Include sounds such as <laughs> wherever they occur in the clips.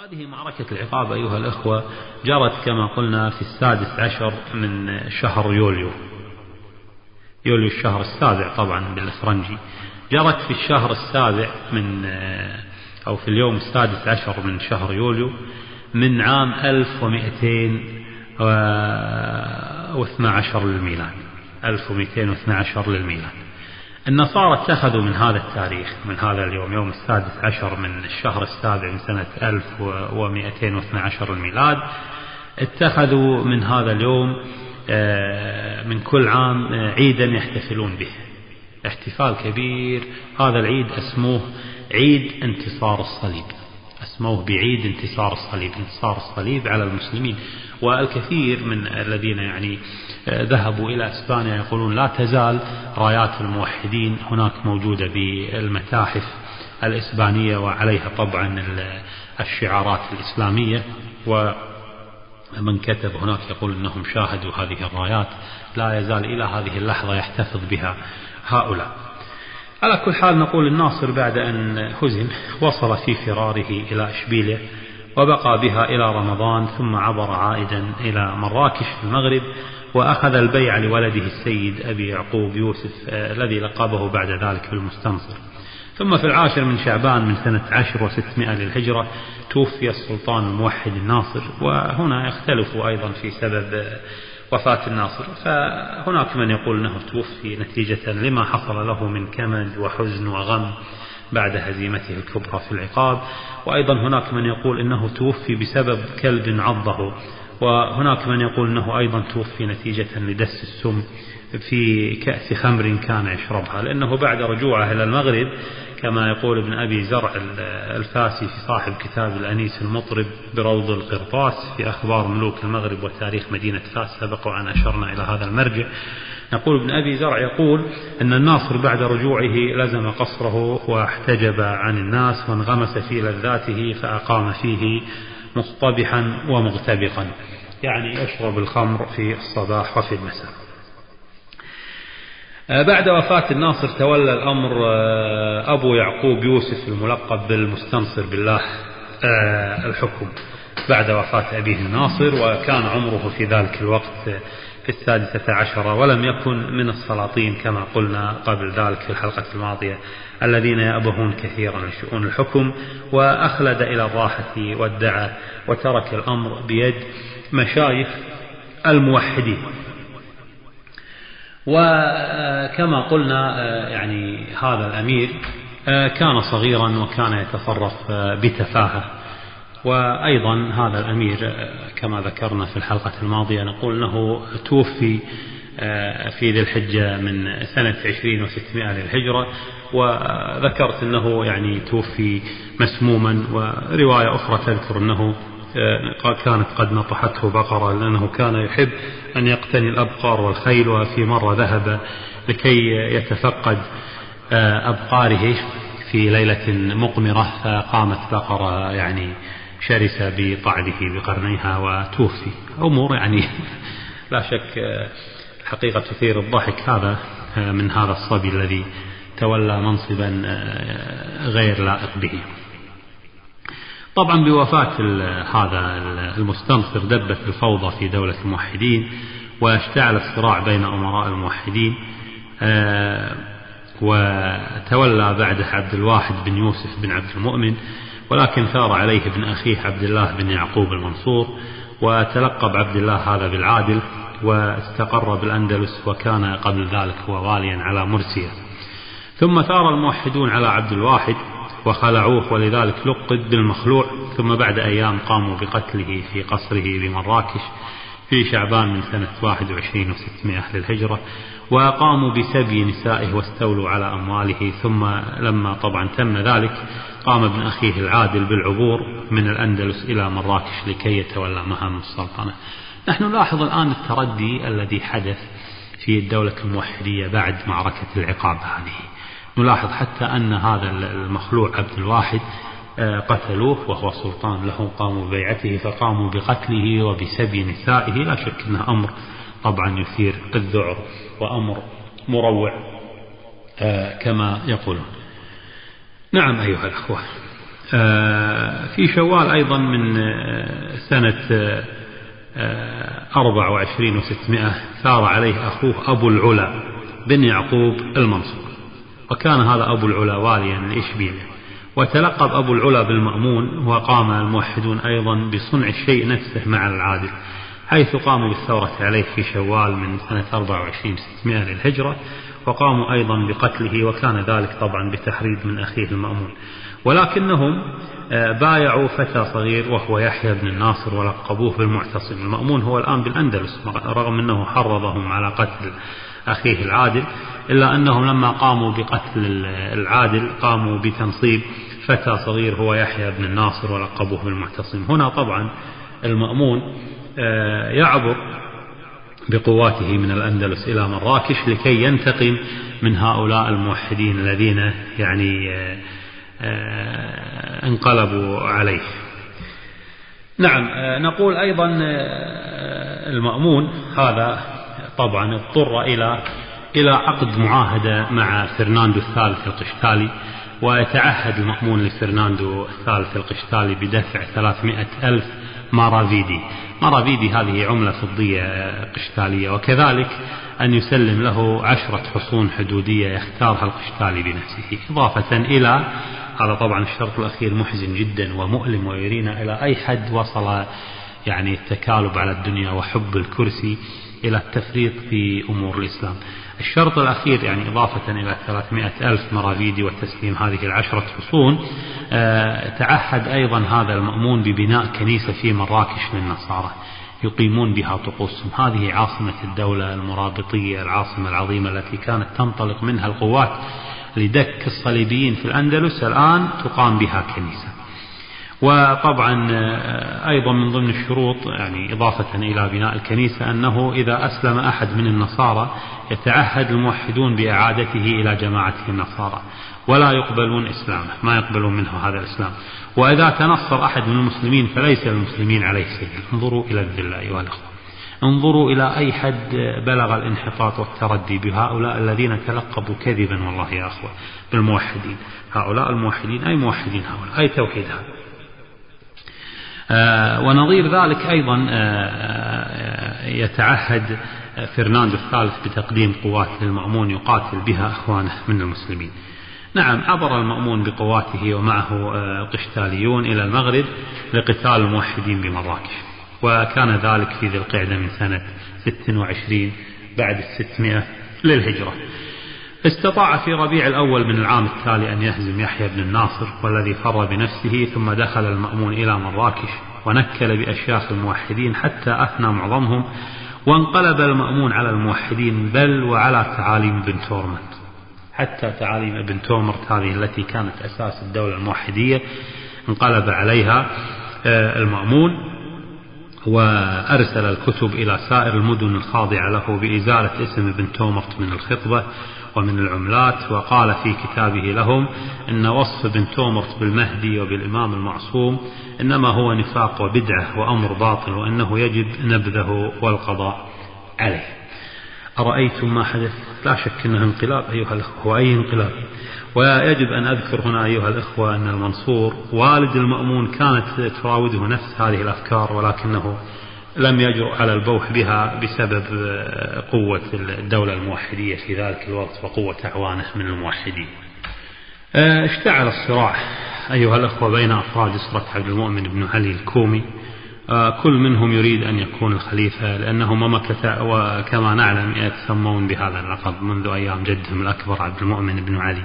هذه معركة العقاب أيها الأخوة جرت كما قلنا في السادس عشر من شهر يوليو. يوليو الشهر السابع طبعا بالإفرنجي. جرت في الشهر السابع من أو في اليوم السادس عشر من شهر يوليو من عام 1212 للميلاد. 1212 للميلاد. النصارى اتخذوا من هذا التاريخ من هذا اليوم يوم السادس عشر من الشهر السابع من سنة 1212 الميلاد اتخذوا من هذا اليوم آه، من كل عام آه، عيدا يحتفلون به. احتفال كبير. هذا العيد اسموه عيد انتصار الصليب. أسموه بعيد انتصار الصليب انتصار الصليب على المسلمين. والكثير من الذين يعني آه، ذهبوا إلى إسبانيا يقولون لا تزال رايات الموحدين هناك موجودة بالمتاحف الإسبانية وعليها طبعا الشعارات الإسلامية. ومن كتب هناك يقول أنهم شاهدوا هذه الرايات لا يزال إلى هذه اللحظة يحتفظ بها هؤلاء. على كل حال نقول الناصر بعد أن هزم وصل في فراره إلى إشبيلية وبقى بها إلى رمضان ثم عبر عائدا إلى مراكش في المغرب وأخذ البيع لولده السيد أبي يعقوب يوسف آه، الذي لقبه بعد ذلك بالمستنصر. ثم في العاشر من شعبان من سنة عشر وستمائة للهجرة توفي السلطان الموحد الناصر وهنا يختلف أيضا في سبب آه، وفاة الناصر. فهناك من يقول أنه توفي نتيجة لما حصل له من كمد وحزن وغم بعد هزيمته الكبرى في العقاب. وأيضا هناك من يقول إنه توفي بسبب كلب عضه. وهناك من يقول أنه أيضا توفي نتيجة لدس السم في كأس خمر كان يشربها لأنه بعد رجوعه إلى المغرب كما يقول ابن أبي زرع الفاسي في صاحب كتاب الأنيس المطرب بروض القرطاس في أخبار ملوك المغرب وتاريخ مدينة فاس سبق وأن أشرنا إلى هذا المرجع. يقول ابن أبي زرع يقول أن الناصر بعد رجوعه لزم قصره واحتجب عن الناس وانغمس في لذاته فأقام فيه مصطبحا ومغتبقا يعني يشرب الخمر في الصباح وفي المساء. بعد وفاة الناصر تولى الأمر آه، أبو يعقوب يوسف الملقب بالمستنصر بالله آه، الحكم بعد وفاة أبيه الناصر وكان عمره في ذلك الوقت في السادسة عشرة ولم يكن من السلاطين كما قلنا قبل ذلك في الحلقة الماضية الذين يأبهون كثيرا لشؤون الحكم وأخلد إلى الراحة وادعى وترك الأمر بيد مشايخ الموحدين. وكما قلنا يعني هذا الأمير كان صغيرا وكان يتصرف بتفاهة. وأيضا هذا الأمير كما ذكرنا في الحلقة الماضية نقول أنه توفي في ذي الحجة من سنة عشرين وستمائة للهجرة وذكرت أنه يعني توفي مسموما. ورواية أخرى تذكر أنه آه، كانت قد نطحته بقرة لأنه كان يحب أن يقتني الأبقار والخيل وفي مرة ذهب لكي يتفقد آه، أبقاره في ليلة مقمرة فقامت بقرة يعني شرسة بقعده بقرنيها وتوفي. أمور يعني <laughs> لا شك آه، حقيقة تثير الضحك هذا من هذا الصبي الذي تولى منصبا غير لائق به. طبعا بوفاة هذا المستنصر دبت الفوضى في دولة الموحدين واشتعل الصراع بين أمراء الموحدين آه، وتولى بعده عبد الواحد بن يوسف بن عبد المؤمن ولكن ثار عليه ابن أخيه عبد الله بن يعقوب المنصور وتلقب عبد الله هذا بالعادل واستقر بالأندلس وكان قبل ذلك هو واليا على مرسيا. ثم ثار الموحدون على عبد الواحد وخلعوه ولذلك لقب بالمخلوع ثم بعد أيام قاموا بقتله في قصره بمراكش في شعبان من سنة 21 و600 للهجرة وقاموا بسبي نسائه واستولوا على أمواله. ثم لما طبعا تم ذلك قام ابن أخيه العادل بالعبور من الأندلس إلى مراكش لكي يتولى مهام السلطنة. نحن نلاحظ الآن التردي الذي حدث في الدولة الموحدية بعد معركة العقاب هذه. نلاحظ حتى أن هذا المخلوع عبد الواحد آه، قتلوه وهو سلطان. لهم قاموا ببيعته فقاموا بقتله وبسبي نسائه. لا شك أنه أمر طبعا يثير الذعر وأمر مروع آه، كما يقولون. نعم أيها الأخوة آه، في شوال أيضا من سنة أربع وعشرين وستمائة ثار عليه أخوه أبو العلا بن يعقوب المنصور. وكان هذا أبو العلا واليا لإشبيلية وتلقب أبو العلا بالمأمون وقام الموحدون أيضا بصنع الشيء نفسه مع العادل حيث قاموا بالثورة عليه في شوال من سنة 24 600 للهجرة وقاموا أيضا بقتله وكان ذلك طبعا بتحريض من أخيه المأمون. ولكنهم آه، بايعوا فتى صغير وهو يحيى بن الناصر ولقبوه بالمعتصم. المأمون هو الآن بالأندلس رغم أنه حرضهم على قتل. أخيه العادل إلا أنهم لما قاموا بقتل العادل قاموا بتنصيب فتى صغير هو يحيى بن الناصر ولقبوه بالمعتصم. هنا طبعا المأمون آه، يعبر بقواته من الأندلس إلى مراكش لكي ينتقم من هؤلاء الموحدين الذين يعني آه، آه، انقلبوا عليه. نعم نقول أيضا المأمون هذا طبعا اضطر إلى إلى عقد معاهدة مع فرناندو الثالث القشتالي ويتعهد المأمون لفرناندو الثالث القشتالي بدفع 300 ألف مارافيدي. مارافيدي هذه عملة فضية قشتالية وكذلك أن يسلم له عشرة حصون حدودية يختارها القشتالي بنفسه إضافة إلى هذا طبعا الشرط الأخير محزن جدا ومؤلم ويرينا إلى أي حد وصل يعني التكالب على الدنيا وحب الكرسي. إلى التفريط في أمور الإسلام. الشرط الأخير يعني إضافة إلى 300 ألف مرافيدي وتسليم هذه العشرة حصون آه، تعهد أيضا هذا المأمون ببناء كنيسة في مراكش للنصارى. يقيمون بها طقوسهم. هذه عاصمة الدولة المرابطية العاصمة العظيمة التي كانت تنطلق منها القوات لدك الصليبيين في الأندلس الآن تقام بها كنيسة. وطبعا آه، أيضا من ضمن الشروط يعني إضافة إلى بناء الكنيسة أنه إذا أسلم أحد من النصارى يتعهد الموحدون بإعادته إلى جماعته النصارى ولا يقبلون إسلامه ما يقبلون منه هذا الإسلام. وإذا تنصر أحد من المسلمين فليس للمسلمين عليه سبيل انظروا إلى الذل أيها الأخوة. انظروا إلى أي حد بلغ الانحطاط والتردي بهؤلاء الذين تلقبوا كذبا والله يا أخوة بالموحدين. هؤلاء الموحدين أي موحدين هؤلاء؟ أي توحيد هؤلاء ونظير ذلك أيضا آه، آه، يتعهد فرناندو الثالث بتقديم قوات للمأمون يقاتل بها أخوانه من المسلمين. نعم عبر المأمون بقواته ومعه القشتاليون إلى المغرب لقتال الموحدين بمراكش. وكان ذلك في ذي القعدة من سنة 26 بعد الستمائة للهجرة. استطاع في ربيع الأول من العام التالي أن يهزم يحيى بن الناصر والذي فر بنفسه ثم دخل المأمون إلى مراكش ونكل بأشياخ الموحدين حتى أثنى معظمهم وانقلب المأمون على الموحدين بل وعلى تعاليم ابن تورمنت حتى تعاليم ابن تومرت هذه التي كانت أساس الدولة الموحدية انقلب عليها آه، المأمون وأرسل الكتب إلى سائر المدن الخاضعة له بإزالة اسم ابن تومرت من الخطبة ومن العملات وقال في كتابه لهم إن وصف ابن تومرت بالمهدي وبالإمام المعصوم إنما هو نفاق وبدعة وأمر باطل وأنه يجب نبذه والقضاء عليه. أرأيتم ما حدث؟ لا شك أنه انقلاب أيها الأخوة وأي انقلاب. ويجب أن أذكر هنا أيها الأخوة أن المنصور والد المأمون كانت تراوده نفس هذه الأفكار ولكنه لم يجرؤ على البوح بها بسبب قوة الدولة الموحدية في ذلك الوقت وقوة أعوانه من الموحدين. اشتعل الصراع أيها الأخوة بين أفراد أسرة عبد المؤمن بن علي الكومي. كل منهم يريد أن يكون الخليفة لأنهم مكث وكما نعلم يتسمون بهذا اللقب منذ أيام جدهم الأكبر عبد المؤمن بن علي.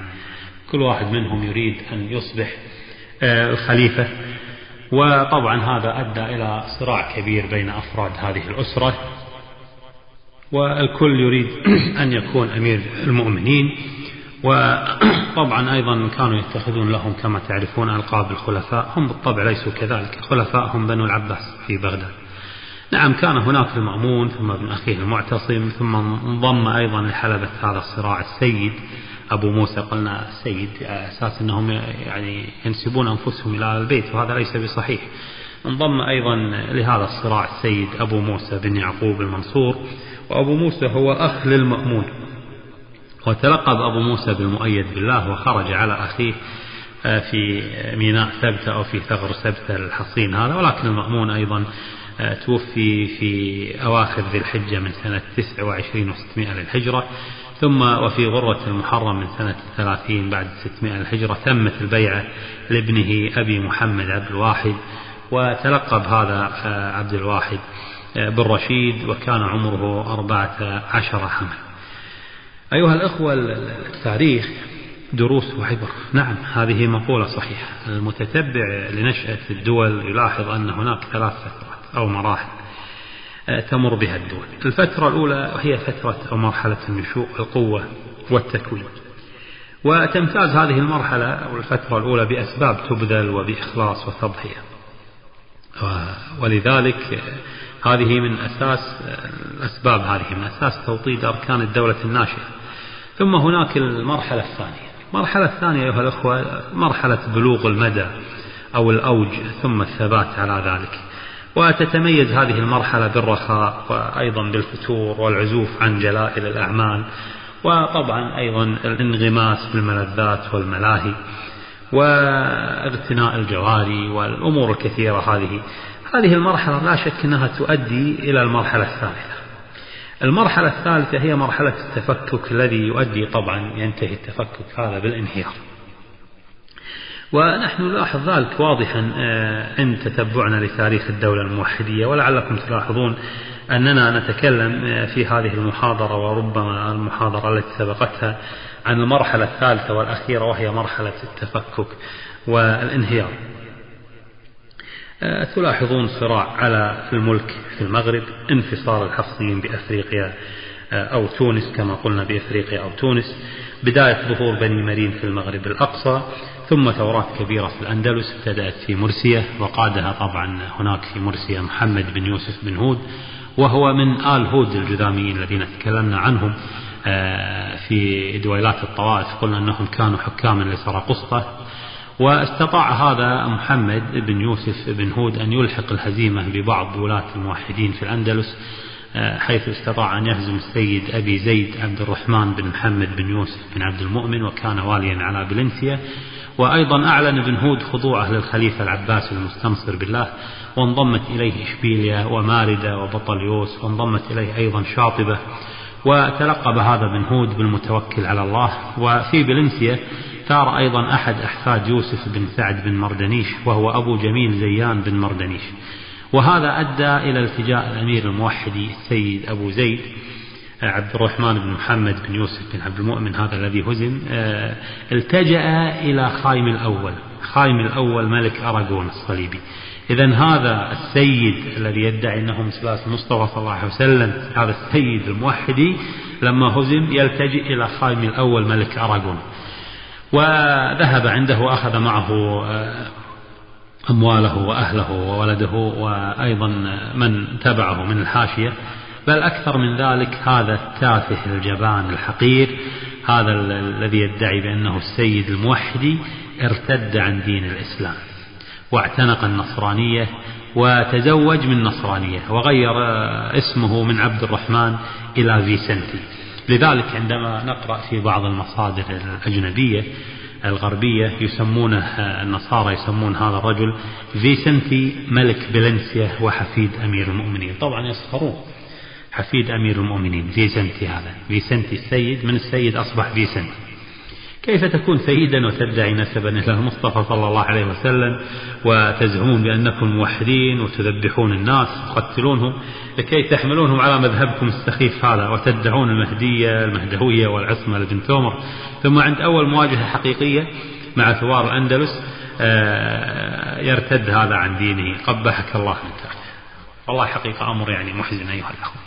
كل واحد منهم يريد أن يصبح الخليفة. وطبعا هذا أدى إلى صراع كبير بين أفراد هذه الأسرة والكل يريد <clears throat> أن يكون أمير المؤمنين وطبعا أيضا كانوا يتخذون لهم كما تعرفون ألقاب الخلفاء هم بالطبع ليسوا كذلك الخلفاء هم بنو العباس في بغداد. نعم كان هناك المأمون ثم ابن أخيه المعتصم ثم انضم أيضا لحلبة هذا الصراع السيد. أبو موسى قلنا السيد أساس أنهم يعني ينسبون أنفسهم إلى البيت وهذا ليس بصحيح. انضم أيضا لهذا الصراع السيد أبو موسى بن يعقوب المنصور وأبو موسى هو أخ للمأمون. وتلقب أبو موسى بالمؤيد بالله وخرج على أخيه في ميناء سبتة أو في ثغر سبتة الحصين هذا. ولكن المأمون أيضا توفي في أواخر ذي الحجة من سنة 29 و600 للهجرة. ثم وفي غرة المحرم من سنة 30 بعد 600 للهجرة تمت البيعة لابنه أبي محمد عبد الواحد وتلقب هذا عبد الواحد بالرشيد وكان عمره أربعة عشر عاما أيها الأخوة التاريخ دروس وعبر. نعم هذه مقولة صحيحة. المتتبع لنشأة الدول يلاحظ أن هناك ثلاث فترات أو مراحل. تمر بها الدول. الفترة الأولى هي فترة أو مرحلة النشوء القوة والتكوين. وتمتاز هذه المرحلة أو الفترة الأولى بأسباب تبذل وبإخلاص وتضحية. ولذلك هذه من أساس الأسباب هذه من أساس توطيد أركان الدولة الناشئة. ثم هناك المرحلة الثانية. المرحلة الثانية أيها الأخوة مرحلة بلوغ المدى أو الأوج ثم الثبات على ذلك. وتتميز هذه المرحلة بالرخاء وأيضا بالفتور والعزوف عن جلائل الأعمال وطبعا أيضا الانغماس بالملذات والملاهي واغتناء الجواري والأمور الكثيرة هذه. هذه المرحلة لا شك أنها تؤدي إلى المرحلة الثالثة. المرحلة الثالثة هي مرحلة التفكك الذي يؤدي طبعا ينتهي التفكك هذا بالانهيار ونحن نلاحظ ذلك واضحا آه، عند تتبعنا لتاريخ الدولة الموحدية. ولعلكم تلاحظون أننا نتكلم آه، في هذه المحاضرة وربما المحاضرة التي سبقتها عن المرحلة الثالثة والأخيرة وهي مرحلة التفكك والانهيار. آه، تلاحظون صراع على الملك في المغرب انفصال الحفصيين بأفريقيا أو تونس كما قلنا بأفريقيا أو تونس بداية ظهور بني مرين في المغرب الأقصى ثم ثورات كبيرة في الأندلس ابتدأت في مرسية وقادها طبعا هناك في مرسية محمد بن يوسف بن هود وهو من آل هود الجذاميين الذين تكلمنا عنهم آه، في دويلات الطوائف قلنا أنهم كانوا حكاما لسرقسطة واستطاع هذا محمد بن يوسف بن هود أن يلحق الهزيمة ببعض ولاة الموحدين في الأندلس حيث استطاع أن يهزم السيد أبي زيد عبد الرحمن بن محمد بن يوسف بن عبد المؤمن وكان واليا على بلنسيا وأيضا أعلن ابن هود خضوعه للخليفة العباس المستنصر بالله وانضمت إليه إشبيليا وماردة وبطليوس وانضمت إليه أيضا شاطبة. وتلقب هذا بن هود بالمتوكل على الله. وفي بلنسيا ثار أيضا أحد أحفاد يوسف بن سعد بن مردنيش وهو أبو جميل زيان بن مردنيش. وهذا أدى إلى التجاء الأمير الموحدي السيد أبو زيد عبد الرحمن بن محمد بن يوسف بن عبد المؤمن هذا الذي هزم. آه، التجأ إلى خايم الأول خايم الأول ملك أراغون الصليبي. إذا هذا السيد الذي يدعي أنه من سلالة المصطفى صلى الله عليه وسلم هذا السيد الموحدي لما هزم يلتجئ إلى خايم الأول ملك أراغون. وذهب عنده وأخذ معه آه، أمواله وأهله وولده وأيضا من تبعه من الحاشية بل أكثر من ذلك هذا التافه الجبان الحقير هذا الذي يدعي بأنه السيد الموحدي ارتد عن دين الإسلام واعتنق النصرانية وتزوج من نصرانية وغير اسمه من عبد الرحمن إلى فيسنتي. لذلك عندما نقرأ في بعض المصادر الأجنبية الغربية يسمونه النصارى يسمون هذا الرجل فيسنتي ملك بلنسيا وحفيد أمير المؤمنين. طبعا يسخرون حفيد أمير المؤمنين فيسنتي هذا فيسنتي السيد من السيد؟ أصبح فيسنتي. كيف تكون سيدا وتدعي نسبا إلى المصطفى صلى الله عليه وسلم وتزعمون بأنكم موحدين وتذبحون الناس وتقتلونهم لكي تحملونهم على مذهبكم السخيف هذا وتدعون المهدية المهدوية والعصمة لابن تومرت. ثم عند أول مواجهة حقيقية مع ثوار الأندلس آه، يرتد هذا عن دينه. قبحك الله من والله حقيقة أمر يعني محزن أيها الأخوة.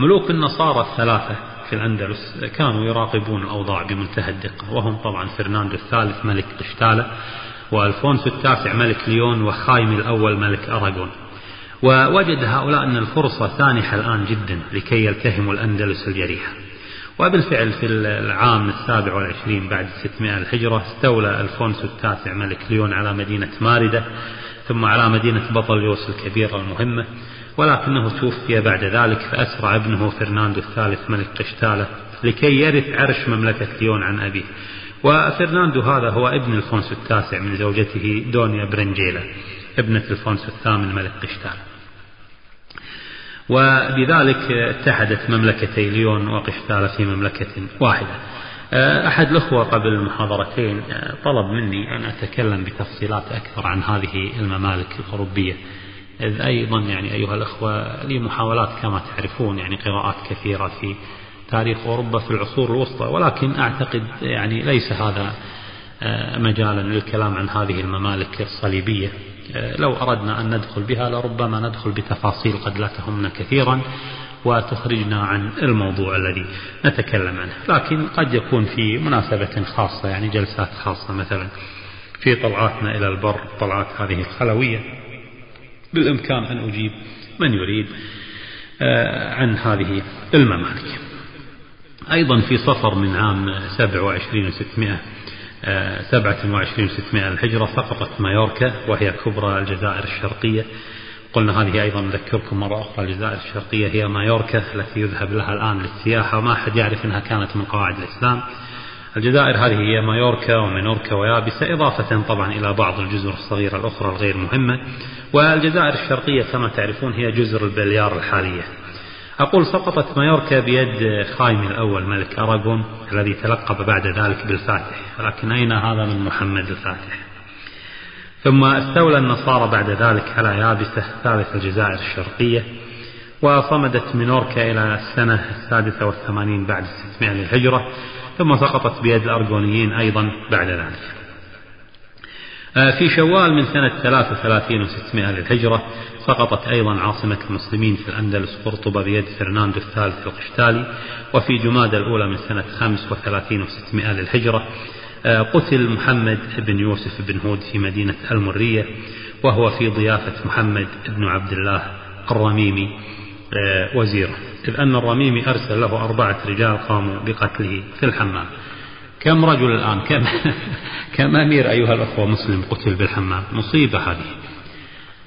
ملوك النصارى الثلاثة الأندلس كانوا يراقبون الأوضاع بمنتهى الدقة وهم طبعا فرناندو الثالث ملك قشتالة وألفونسو التاسع ملك ليون وخايم الأول ملك أراغون. ووجد هؤلاء أن الفرصة سانحة الآن جدا لكي يلتهموا الأندلس الجريحة. وبالفعل في العام السابع والعشرين بعد 600 الهجرة استولى ألفونسو التاسع ملك ليون على مدينة ماردة ثم على مدينة بطليوس الكبيرة المهمة. ولكنه توفي بعد ذلك فأسرع ابنه فرناندو الثالث ملك قشتالة لكي يرث عرش مملكة ليون عن أبيه. وفرناندو هذا هو ابن الفونسو التاسع من زوجته دونيا برنجيلا ابنة الفونسو الثامن ملك قشتال وبذلك اتحدت مملكتي ليون وقشتال في مملكة واحدة. أحد الأخوة قبل المحاضرتين طلب مني أن أتكلم بتفصيلات أكثر عن هذه الممالك الأوروبية. إذ أيضا يعني أيها الأخوة لي محاولات كما تعرفون يعني قراءات كثيرة في تاريخ أوروبا في العصور الوسطى ولكن أعتقد يعني ليس هذا آه، مجالا للكلام عن هذه الممالك الصليبية. آه، لو أردنا أن ندخل بها لربما ندخل بتفاصيل قد لا تهمنا كثيرا وتخرجنا عن الموضوع الذي نتكلم عنه. لكن قد يكون في مناسبة خاصة يعني جلسات خاصة مثلا في طلعاتنا إلى البر طلعات هذه الخلوية. بالإمكان أن أجيب من يريد آه، عن هذه الممالك. أيضا في صفر من عام 27 و600 27 و600 الهجرة سقطت مايوركا وهي كبرى الجزائر الشرقية. قلنا هذه أيضا نذكركم مرة أخرى الجزائر الشرقية هي مايوركا التي يذهب لها الآن للسياحة وما أحد يعرف أنها كانت من قواعد الإسلام. الجزائر هذه هي مايوركا ومينوركا ويابسة إضافة طبعا إلى بعض الجزر الصغيرة الأخرى الغير مهمة. والجزائر الشرقية كما تعرفون هي جزر البليار الحالية. أقول سقطت مايوركا بيد خايم الأول ملك أراغون الذي تلقب بعد ذلك بالفاتح. ولكن أين هذا من محمد الفاتح؟ ثم استولى النصارى بعد ذلك على يابسة ثالث الجزائر الشرقية. وصمدت مينوركا إلى السنة السادسة والثمانين بعد الستمائة للهجرة. ثم سقطت بيد الأرغونيين أيضا بعد ذلك. آه، في شوال من سنة 33 و600 للهجرة سقطت أيضا عاصمة المسلمين في الأندلس قرطبة بيد فرناندو الثالث القشتالي وفي جماد الأولى من سنة 35 و600 للهجرة. آه، قتل محمد بن يوسف بن هود في مدينة المرية وهو في ضيافة محمد بن عبد الله الرميمي. وزيرة. إذ أن الرميمي أرسل له أربعة رجال قاموا بقتله في الحمام. كم رجل الآن؟ كم؟ <laughs> كم أمير أيها الأخوة مسلم قتل بالحمام؟ مصيبة هذه.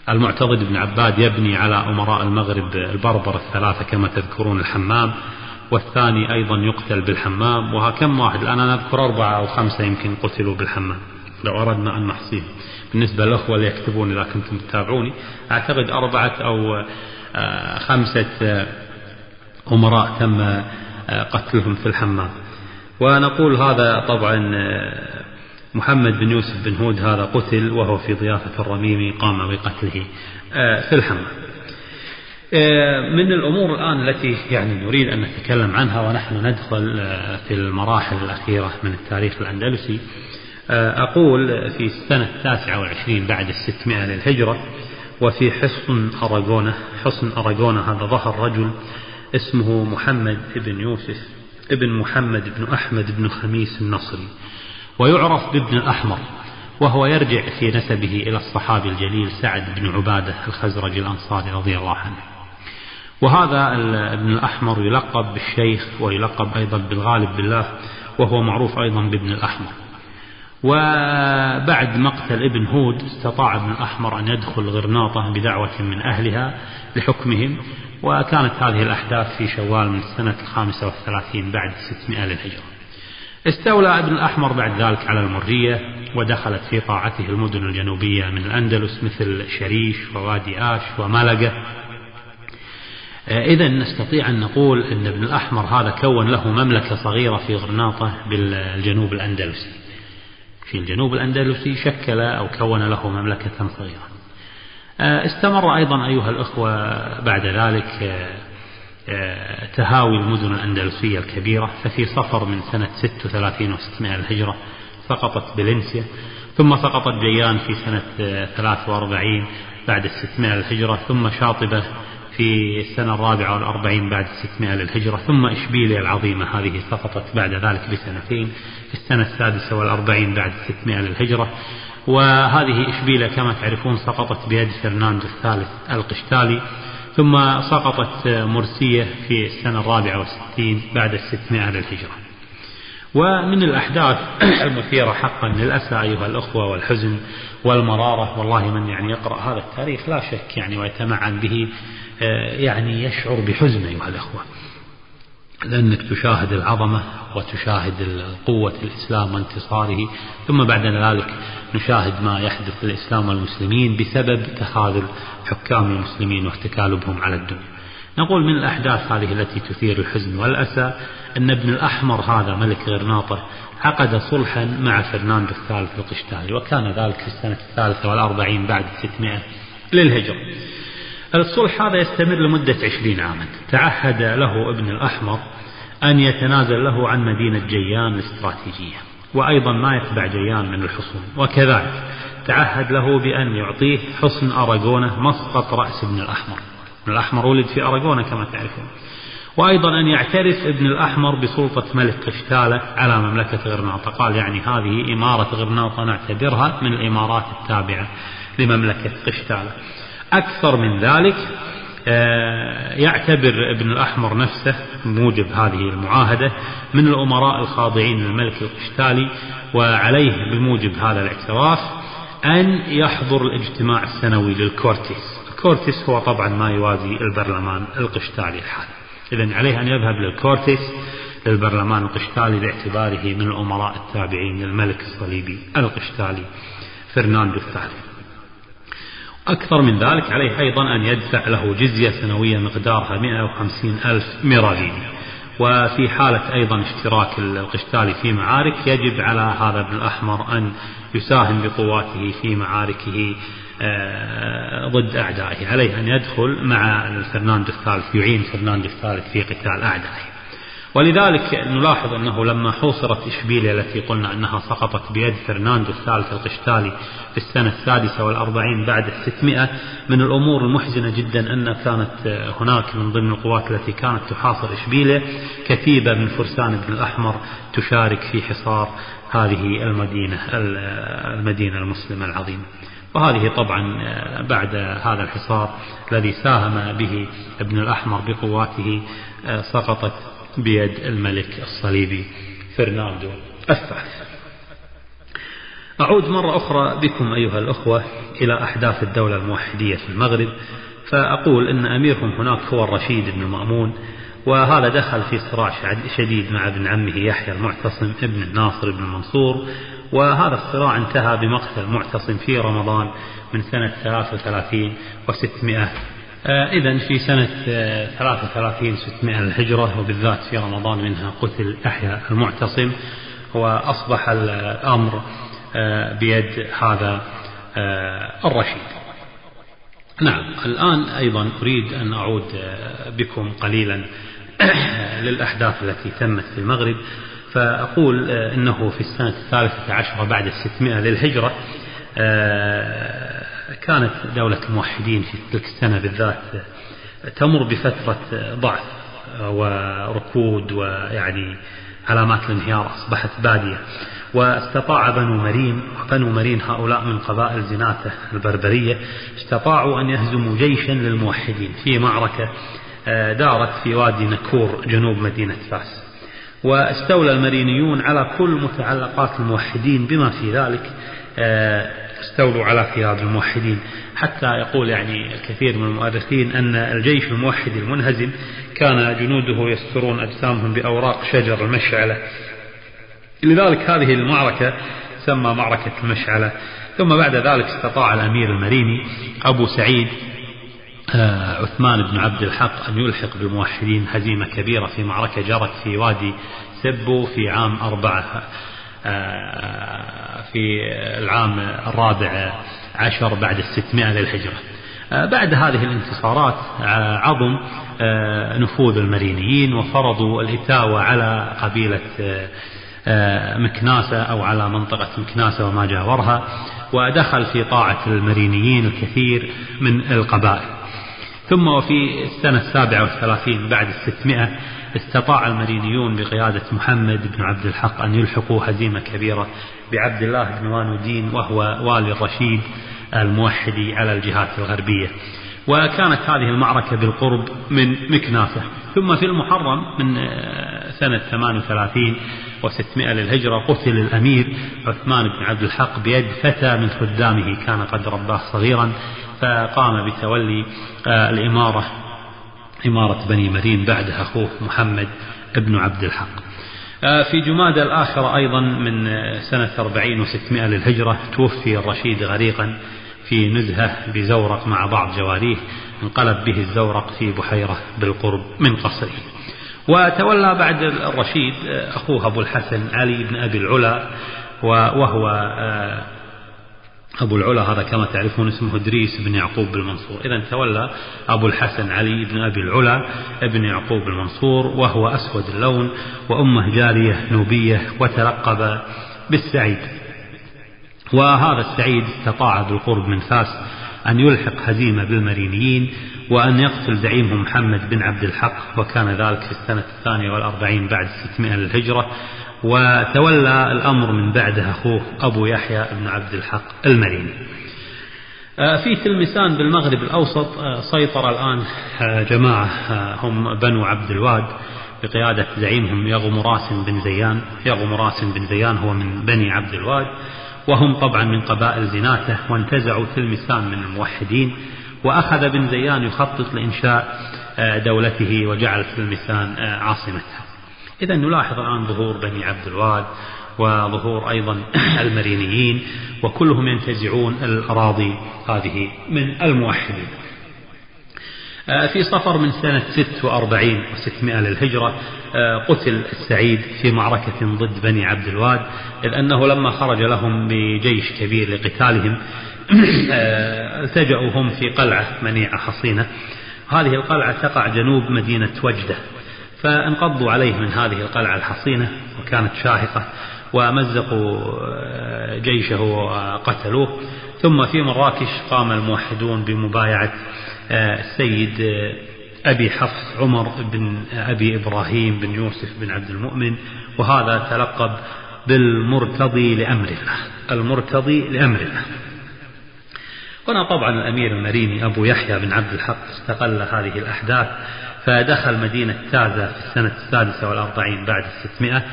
المعتضد بن عباد يبني على أمراء المغرب البربر الثلاثة كما تذكرون الحمام والثاني أيضا يقتل بالحمام وكم واحد؟ الآن أنا أذكر أربعة أو خمسة يمكن قتلوا بالحمام. لو أردنا أن نحصيهم. بالنسبة للأخوة اللي يكتبون إذا كنتم تتابعوني أعتقد أربعة أو آه، خمسة آه، أمراء تم آه، قتلهم في الحمام. ونقول هذا طبعا محمد بن يوسف بن هود هذا قتل وهو في ضيافة الرميمي قام بقتله في الحمام. من الأمور الآن التي يعني نريد أن نتكلم عنها ونحن ندخل في المراحل الأخيرة من التاريخ الأندلسي. أقول في السنة التاسعة والعشرين بعد الستمائة للهجرة وفي حصن أراغونة حصن أراغونة هذا ظهر رجل اسمه محمد بن يوسف ابن محمد بن أحمد بن خميس النصري ويعرف بابن الأحمر وهو يرجع في نسبه إلى الصحابي الجليل سعد بن عبادة الخزرج الأنصاري رضي الله عنه. وهذا ابن الأحمر يلقب بالشيخ ويلقب أيضا بالغالب بالله وهو معروف أيضا بابن الأحمر. وبعد مقتل ابن هود استطاع ابن الأحمر أن يدخل غرناطة بدعوة من أهلها لحكمهم وكانت هذه الأحداث في شوال من السنة الخامسة والثلاثين بعد ستمائة للهجرة. استولى ابن الأحمر بعد ذلك على المرية ودخلت في طاعته المدن الجنوبية من الأندلس مثل شريش ووادي آش وملقة. إذا نستطيع أن نقول أن ابن الأحمر هذا كون له مملكة صغيرة في غرناطة بالجنوب الأندلسي. في الجنوب الأندلسي شكل أو كون له مملكة صغيرة. آه، استمر أيضا أيها الأخوة بعد ذلك آه، آه، تهاوي المدن الأندلسية الكبيرة ففي صفر من سنة 36 و600 الهجرة سقطت بلنسيا ثم سقطت جيان في سنة 43 بعد الستمائة للهجرة ثم شاطبة في السنة الرابعة والأربعين بعد الستمائة للهجرة ثم إشبيلية العظيمة هذه سقطت بعد ذلك بسنتين في السنة السادسة والأربعين بعد الستمائة للهجرة. وهذه إشبيلة كما تعرفون سقطت بيد فرناندو الثالث القشتالي ثم سقطت مرسية في السنة الرابعة والستين بعد الستمائة للهجرة. ومن الأحداث <clears throat> المثيرة حقا للأسى أيها الأخوة والحزن والمرارة والله من يعني يقرأ هذا التاريخ لا شك يعني ويتمعن به. يعني يشعر بحزن أيها الأخوة لأنك تشاهد العظمة وتشاهد قوة الإسلام وانتصاره ثم بعد ذلك نشاهد ما يحدث للإسلام والمسلمين بسبب تخاذل حكام المسلمين واحتكالبهم على الدنيا. نقول من الأحداث هذه التي تثير الحزن والأسى أن ابن الأحمر هذا ملك غرناطة عقد صلحا مع فرناندو الثالث القشتالي وكان ذلك في السنة الثالثة والأربعين بعد 600 للهجرة. الصلح هذا يستمر لمدة عشرين عاما. تعهد له ابن الأحمر أن يتنازل له عن مدينة جيان الاستراتيجية وأيضا ما يتبع جيان من الحصون. وكذلك تعهد له بأن يعطيه حصن أراغونة مسقط رأس ابن الأحمر. ابن الأحمر ولد في أراغونة كما تعرفون. وأيضا أن يعترف ابن الأحمر بسلطة ملك قشتالة على مملكة غرناطة. قال يعني هذه إمارة غرناطة نعتبرها من الإمارات التابعة لمملكة قشتالة. أكثر من ذلك آه، يعتبر ابن الأحمر نفسه موجب هذه المعاهدة من الأمراء الخاضعين للملك القشتالي وعليه بموجب هذا الاعتراف أن يحضر الاجتماع السنوي للكورتيس. الكورتيس هو طبعا ما يوازي البرلمان القشتالي الحالي. إذا عليه أن يذهب للكورتيس للبرلمان القشتالي باعتباره من الأمراء التابعين للملك الصليبي القشتالي فرناندو الثالث أكثر من ذلك عليه أيضا أن يدفع له جزية سنوية مقدارها 150 ألف ميراليني وفي حالة أيضا اشتراك القشتالي في معارك يجب على هذا ابن الأحمر أن يساهم بقواته في معاركه آه، ضد أعدائه عليه أن يدخل مع فرناندو الثالث يعين فرناندو الثالث في قتال أعدائه. ولذلك نلاحظ أنه لما حوصرت إشبيلية التي قلنا أنها سقطت بيد فرناندو الثالث القشتالي في السنة السادسة والأربعين بعد الستمائة من الأمور المحزنة جدا أن كانت هناك من ضمن القوات التي كانت تحاصر إشبيلية كتيبة من فرسان ابن الأحمر تشارك في حصار هذه المدينة المدينة المسلمة العظيمة. وهذه طبعا بعد هذا الحصار الذي ساهم به ابن الأحمر بقواته سقطت بيد الملك الصليبي فرناندو. الثالث أعود مرة أخرى بكم أيها الأخوة إلى أحداث الدولة الموحدية في المغرب فأقول أن أميرهم هناك هو الرشيد بن مأمون وهذا دخل في صراع شديد مع ابن عمه يحيى المعتصم ابن الناصر بن المنصور وهذا الصراع انتهى بمقتل المعتصم في رمضان من سنة 33 و600 آه، إذا في سنة 33 آه، 600 الهجرة وبالذات في رمضان منها قتل يحيى المعتصم وأصبح الأمر آه، بيد هذا الرشيد. نعم الآن أيضا أريد أن أعود بكم قليلا للأحداث التي تمت في المغرب. فأقول إنه في السنة الثالثة عشرة بعد الستمائة للهجرة كانت دولة الموحدين في تلك السنة بالذات تمر بفترة ضعف وركود ويعني علامات الانهيار أصبحت بادية. واستطاع بنو مرين وبنو مرين هؤلاء من قبائل زناته البربرية استطاعوا أن يهزموا جيشا للموحدين في معركة آه، دارت في وادي نكور جنوب مدينة فاس. واستولى المرينيون على كل متعلقات الموحدين بما في ذلك استولوا على ثياب الموحدين. حتى يقول يعني الكثير من المؤرخين أن الجيش الموحد المنهزم كان جنوده يسترون أجسامهم بأوراق شجر المشعلة. لذلك هذه المعركة سمى معركة المشعلة. ثم بعد ذلك استطاع الأمير المريني أبو سعيد آه، عثمان بن عبد الحق أن يلحق بالموحدين هزيمة كبيرة في معركة جرت في وادي سبو في عام أربعة. في العام الرابع عشر بعد الستمائة للهجرة آه، بعد هذه الانتصارات آه، عظم نفوذ المرينيين وفرضوا الإتاوة على قبيلة مكناسة أو على منطقة مكناسة وما جاورها ودخل في طاعة المرينيين الكثير من القبائل. ثم وفي السنة السابعة والثلاثين بعد الستمائة استطاع المدينيون بقيادة محمد بن عبد الحق أن يلحقوا هزيمة كبيرة بعبد الله بن وانودين وهو والي الرشيد الموحدي على الجهات الغربية. وكانت هذه المعركة بالقرب من مكناسة. ثم في المحرم من سنة 38 و600 للهجرة قتل الأمير عثمان بن عبد الحق بيد فتى من خدامه كان قد رباه صغيرا فقام بتولي الإمارة إمارة بني مرين بعد أخوه محمد بن عبد الحق. آه، في جماد الآخرة أيضا من سنة 40 و600 للهجرة توفي الرشيد غريقا في نزهة بزورق مع بعض جواريه انقلب به الزورق في بحيرة بالقرب من قصره. وتولى بعد الرشيد آه، أخوه أبو الحسن علي بن أبي العلا وهو آه، أبو العلا هذا كما تعرفون اسمه إدريس بن يعقوب بالمنصور إذا تولى أبو الحسن علي بن أبي العلا ابن يعقوب بالمنصور وهو أسود اللون وأمه جارية نوبية وتلقب بالسعيد. وهذا السعيد استطاع بالقرب من فاس أن يلحق هزيمة بالمرينيين وأن يقتل زعيمهم محمد بن عبد الحق وكان ذلك في السنة الثانية والأربعين بعد 600 للهجرة. وتولى الأمر من بعده أخوه أبو يحيى بن عبد الحق المريني. آه، في تلمسان بالمغرب الأوسط آه، سيطر الآن آه، جماعة هم بنو عبد الواد بقيادة زعيمهم يغمراس بن زيان. يغمراس بن زيان هو من بني عبد الواد وهم طبعا من قبائل زناته وانتزعوا تلمسان من الموحدين. وأخذ بن زيان يخطط لإنشاء دولته وجعل تلمسان عاصمته إذا نلاحظ الآن ظهور بني عبد الواد وظهور أيضا <clears throat> المرينيين وكلهم ينتزعون الأراضي هذه من الموحدين. آه، في صفر من سنة 46 و600 للهجرة آه، قتل السعيد في معركة ضد بني عبد الواد إذ أنه لما خرج لهم بجيش كبير لقتالهم <clears throat> آه، التجأوا هم في قلعة منيعة حصينة. هذه القلعة تقع جنوب مدينة وجدة. فانقضوا عليه من هذه القلعة الحصينة وكانت شاهقة ومزقوا آه، جيشه وقتلوه. ثم في مراكش قام الموحدون بمبايعة آه، السيد آه، أبي حفص عمر بن أبي إبراهيم بن يوسف بن عبد المؤمن. وهذا تلقب بالمرتضي لأمر الله المرتضي لأمر الله. هنا طبعا الأمير المريني أبو يحيى بن عبد الحق استقل هذه الأحداث. فدخل مدينة تازة في السنة السادسة والأربعين بعد الستمائة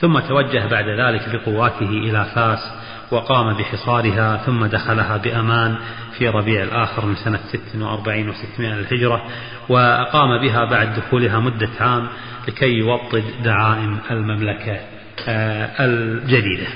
ثم توجه بعد ذلك بقواته إلى فاس وقام بحصارها ثم دخلها بأمان في ربيع الآخر من سنة 46 و600 للهجرة وأقام بها بعد دخولها مدة عام لكي يوطد دعائم المملكة آه، الجديدة.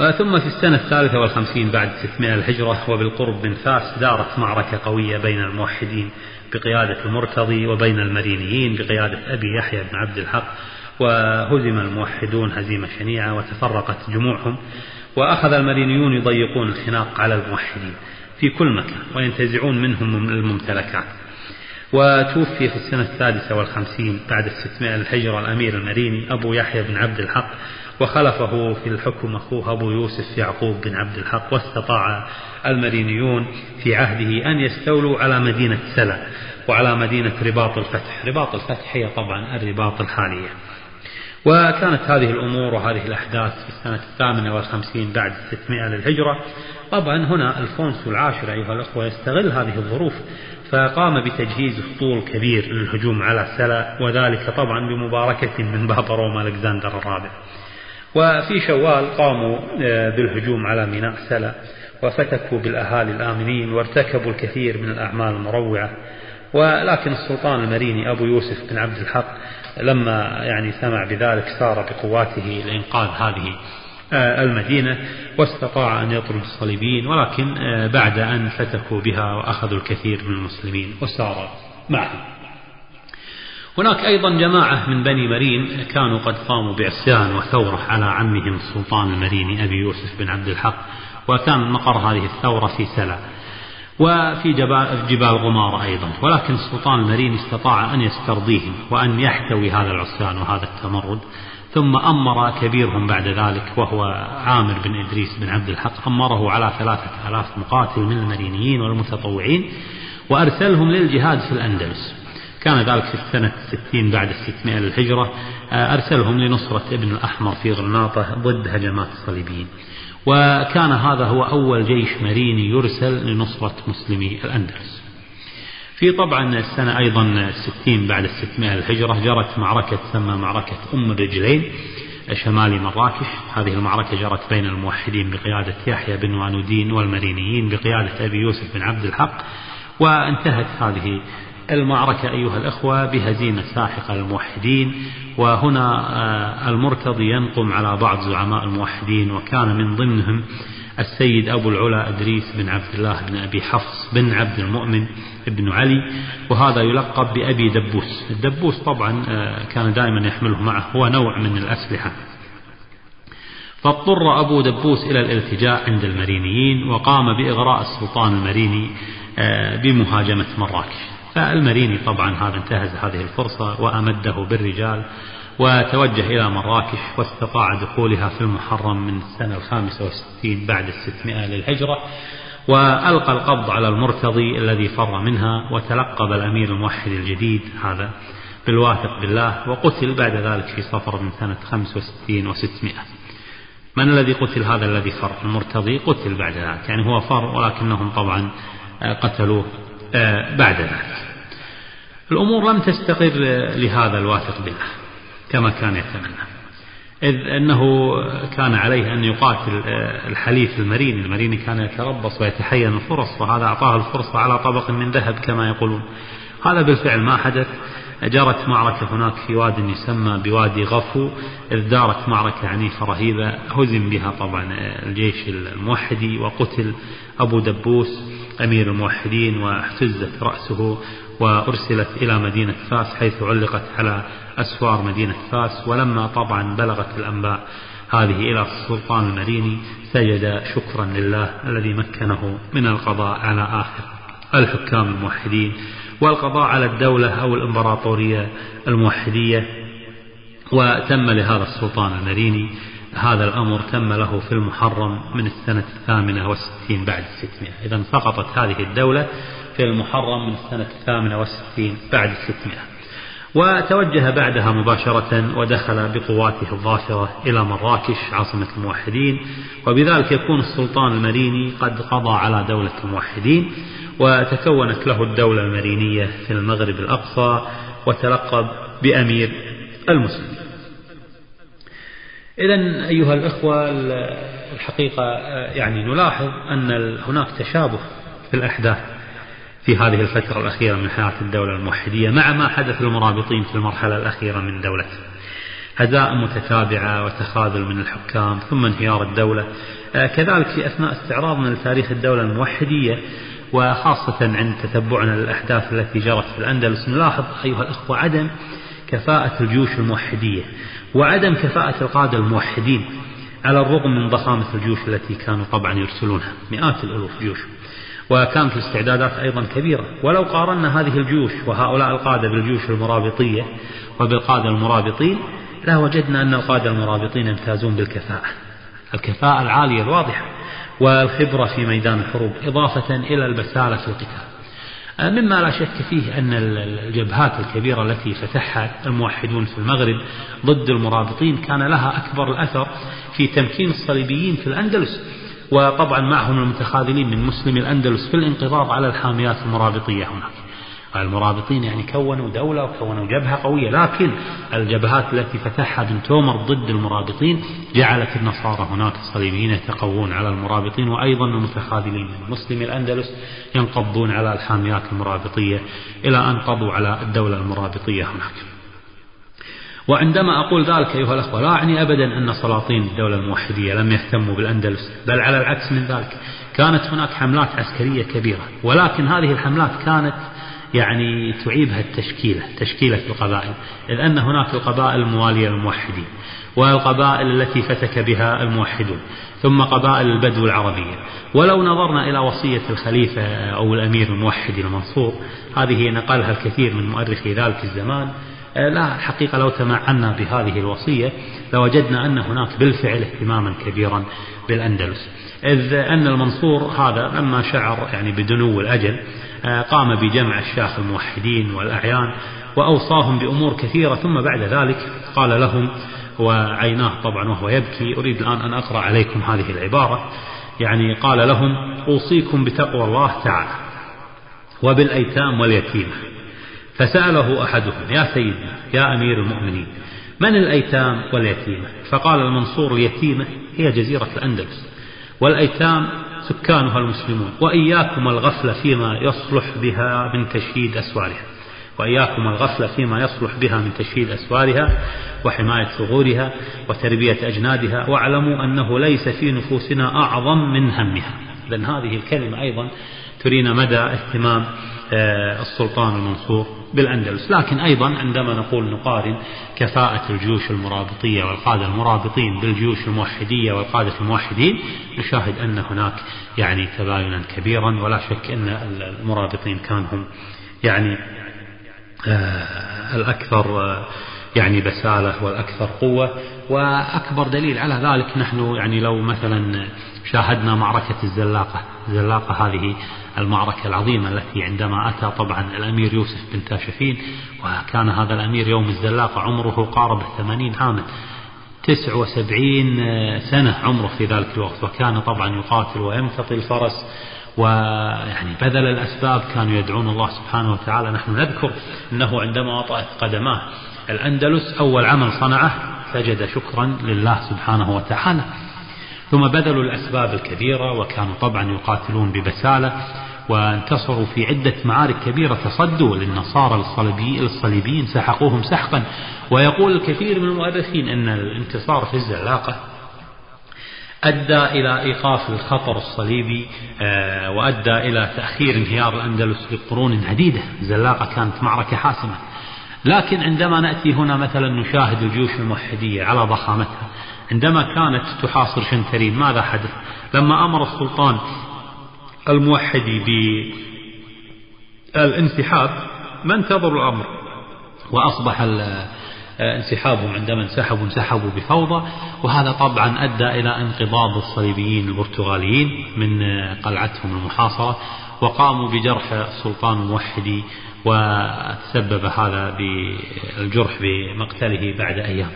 آه، ثم في السنة الثالثة والخمسين بعد 600 الهجرة وبالقرب من فاس دارت معركة قوية بين الموحدين بقيادة المرتضي وبين المرينيين بقيادة أبي يحيى بن عبد الحق وهزم الموحدون هزيمة شنيعة وتفرقت جموعهم وأخذ المرينيون يضيقون الخناق على الموحدين في كل مكان وينتزعون منهم الممتلكات. وتوفي في السنة السادسة والخمسين بعد الستمائة الهجرة الأمير المريني أبو يحيى بن عبد الحق وخلفه في الحكم أخوه أبو يوسف يعقوب بن عبد الحق واستطاع المرينيون في عهده أن يستولوا على مدينة سلا وعلى مدينة رباط الفتح. رباط الفتح هي طبعا الرباط الحالية. وكانت هذه الأمور وهذه الأحداث في السنة الثامنة والخمسين بعد 600 للهجرة. طبعا هنا الفونسو العاشر أيها الأخوة يستغل هذه الظروف فقام بتجهيز اسطول كبير للهجوم على سلا وذلك طبعا بمباركة من بابا روما ألكسندر الرابع. وفي شوال قاموا آه، بالهجوم على ميناء سلا وفتكوا بالأهالي الآمنين وارتكبوا الكثير من الأعمال المروعة. ولكن السلطان المريني أبو يوسف بن عبد الحق لما يعني سمع بذلك سار بقواته لإنقاذ هذه آه، المدينة واستطاع أن يطرد الصليبيين ولكن آه، بعد أن فتكوا بها وأخذوا الكثير من المسلمين وسار معهم. هناك أيضا جماعة من بني مرين كانوا قد قاموا بعصيان وثورة على عمهم السلطان المريني أبي يوسف بن عبد الحق وكان مقر هذه الثورة في سلا وفي جبال, جبال غمارة أيضا ولكن السلطان المريني استطاع أن يسترضيهم وأن يحتوي هذا العصيان وهذا التمرد ثم أمر كبيرهم بعد ذلك وهو عامر بن إدريس بن عبد الحق أمره على ثلاثة آلاف مقاتل من المرينيين والمتطوعين وأرسلهم للجهاد في الأندلس. كان ذلك في السنة الستين بعد الستمائة للهجرة آه، أرسلهم لنصرة ابن الأحمر في غرناطة ضد هجمات الصليبيين. وكان هذا هو أول جيش مريني يرسل لنصرة مسلمي الأندلس. في طبعا السنة أيضا الستين بعد الستمائة للهجرة جرت معركة تسمى معركة أم الرجلين شمال مراكش. هذه المعركة جرت بين الموحدين بقيادة يحيى بن وانودين والمرينيين بقيادة أبي يوسف بن عبد الحق وانتهت هذه المعركة أيها الأخوة بهزيمة ساحقة للموحدين وهنا آه، المرتضي ينقم على بعض زعماء الموحدين وكان من ضمنهم السيد أبو العلا أدريس بن عبد الله بن أبي حفص بن عبد المؤمن بن علي وهذا يلقب بأبي دبوس. الدبوس طبعا آه، كان دائما يحمله معه هو نوع من الأسلحة. فاضطر أبو دبوس إلى الالتجاء عند المرينيين وقام بإغراء السلطان المريني آه، بمهاجمة مراكش. فالمريني طبعا هذا انتهز هذه الفرصة وأمده بالرجال وتوجه إلى مراكش واستطاع دخولها في المحرم من السنة الخامسة والستين بعد الستمائة للهجرة. وألقى القبض على المرتضي الذي فر منها وتلقب الأمير الموحد الجديد هذا بالواثق بالله وقتل بعد ذلك في صفر من سنة 65 و600 من الذي قتل؟ هذا الذي فر المرتضي قتل بعد ذلك يعني هو فر ولكنهم طبعا قتلوه. بعد ذلك. الأمور لم تستقر لهذا الواثق بالله كما كان يتمنى. إذ أنه كان عليه أن يقاتل آه، الحليف المريني المريني كان يتربص ويتحين الفرص وهذا أعطاه الفرصة على طبق من ذهب كما يقولون. هذا بالفعل ما حدث. جرت معركة هناك في واد يسمى بوادي غفو. إذ دارت معركة عنيفة رهيبة هزم بها طبعا الجيش الموحدي وقتل أبو دبوس. أمير الموحدين واحتزت رأسه وأرسلت إلى مدينة فاس حيث علقت على أسوار مدينة فاس ولما طبعا بلغت الأنباء هذه إلى السلطان المريني سجد شكرا لله الذي مكنه من القضاء على آخر الحكام الموحدين. والقضاء على الدولة أو الإمبراطورية الموحدية وتم لهذا السلطان المريني هذا الأمر تم له في المحرم من السنة الثامنة والستين بعد الستمائة إذا سقطت هذه الدولة في المحرم من السنة الثامنة والستين بعد الستمائة وتوجه بعدها مباشرة ودخل بقواته الظافرة إلى مراكش عاصمة الموحدين وبذلك يكون السلطان المريني قد قضى على دولة الموحدين وتكونت له الدولة المرينية في المغرب الأقصى وتلقب بأمير المسلمين. إذا أيها الأخوة الحقيقة يعني نلاحظ أن هناك تشابه في الأحداث في هذه الفترة الأخيرة من حياة الدولة الموحدية مع ما حدث للمرابطين في المرحلة الأخيرة من دولته هزائم متتابعة وتخاذل من الحكام ثم انهيار الدولة. كذلك في أثناء استعراضنا لتاريخ الدولة الموحدية وخاصة عند تتبعنا للأحداث التي جرت في الأندلس نلاحظ أيها الأخوة عدم كفاءة الجيوش الموحدية وعدم كفاءة القادة الموحدين على الرغم من ضخامة الجيوش التي كانوا طبعا يرسلونها. مئات الألوف جيوش. وكانت الاستعدادات أيضا كبيرة. ولو قارنا هذه الجيوش وهؤلاء القادة بالجيوش المرابطية وبالقادة المرابطين لوجدنا أن القادة المرابطين يمتازون بالكفاءة. الكفاءة العالية الواضحة والخبرة في ميدان الحروب إضافة إلى البسالة في القتال. مما لا شك فيه أن الجبهات الكبيرة التي فتحها الموحدون في المغرب ضد المرابطين كان لها أكبر الأثر في تمكين الصليبيين في الأندلس. وطبعا معهم المتخاذلين من مسلمي الأندلس في الانقضاض على الحاميات المرابطية هناك. المرابطين يعني كونوا دولة وكونوا جبهة قوية لكن الجبهات التي فتحها بن تومر ضد المرابطين جعلت النصارى هناك الصليبيين يتقوون على المرابطين وأيضا المتخاذلين من مسلمي الأندلس ينقضون على ألحاميات المرابطية إلى أن قضوا على الدولة المرابطية هناك. وعندما أقول ذلك أيها الأخوة لا أعني أبدا أن سلاطين الدولة الموحدية لم يهتموا بالأندلس بل على العكس من ذلك كانت هناك حملات عسكرية كبيرة ولكن هذه الحملات كانت يعني تعيبها التشكيلة تشكيلة القبائل. إذ أن هناك القبائل الموالية للموحدين والقبائل التي فتك بها الموحدون ثم قبائل البدو العربية. ولو نظرنا إلى وصية الخليفة أو الأمير الموحد المنصور هذه نقلها الكثير من مؤرخي ذلك الزمان. لا الحقيقة لو تمعنا بهذه الوصية لوجدنا أن هناك بالفعل اهتماما كبيرا بالأندلس. إذ أن المنصور هذا لما شعر يعني بدنو الأجل آه، قام بجمع الشاخ الموحدين والأعيان وأوصاهم بأمور كثيرة ثم بعد ذلك قال لهم وعيناه طبعا وهو يبكي أريد الآن أن أقرأ عليكم هذه العبارة. يعني قال لهم أوصيكم بتقوى الله تعالى وبالأيتام واليتيمة. فسأله أحدهم يا سيدنا يا أمير المؤمنين من الأيتام واليتيمة؟ فقال المنصور اليتيمة هي جزيرة الأندلس. والأيتام سكانها المسلمون وإياكم الغفلة فيما يصلح بها من تشييد أسوارها وإياكم الغفلة فيما يصلح بها من تشييد أسوارها وحماية ثغورها وتربية أجنادها واعلموا أنه ليس في نفوسنا أعظم من همها. لأن هذه الكلمة أيضا ترينا مدى اهتمام آه، السلطان المنصور. بالأندلس. لكن أيضا عندما نقول نقارن كفاءة الجيوش المرابطية والقادة المرابطين بالجيوش الموحدية والقادة الموحدين نشاهد أن هناك يعني تباينا كبيرا ولا شك أن المرابطين كانوا هم يعني آه، الأكثر آه، يعني بسالة والأكثر قوة. وأكبر دليل على ذلك نحن يعني لو مثلا شاهدنا معركة الزلاقة. الزلاقة هذه المعركة العظيمة التي عندما أتى طبعا الأمير يوسف بن تاشفين وكان هذا الأمير يوم الزلاقة عمره قارب الثمانين عاما تسع وسبعين سنة عمره في ذلك الوقت وكان طبعا يقاتل ويمتطي الفرس ويعني بذل الأسباب كانوا يدعون الله سبحانه وتعالى. نحن نذكر أنه عندما وطأت قدماه الأندلس أول عمل صنعه سجد شكرا لله سبحانه وتعالى. ثم بذلوا الأسباب الكبيرة وكانوا طبعا يقاتلون ببسالة وانتصروا في عدة معارك كبيرة تصدوا للنصارى الصليبيين سحقوهم سحقا. ويقول الكثير من المؤرخين أن الانتصار في الزلاقة أدى إلى إيقاف الخطر الصليبي آه، وأدى إلى تأخير انهيار الأندلس بقرون عديدة. زلاقة كانت معركة حاسمة. لكن عندما نأتي هنا مثلا نشاهد الجيوش الموحدية على ضخامتها عندما كانت تحاصر شنترين ماذا حدث؟ لما أمر السلطان الموحدي بالانسحاب ما انتظروا الأمر؟ وأصبح انسحابهم عندما انسحبوا انسحبوا بفوضى وهذا طبعا أدى إلى انقضاض الصليبيين البرتغاليين من قلعتهم المحاصرة وقاموا بجرح السلطان الموحدي وتسبب هذا بالجرح بمقتله بعد أيام.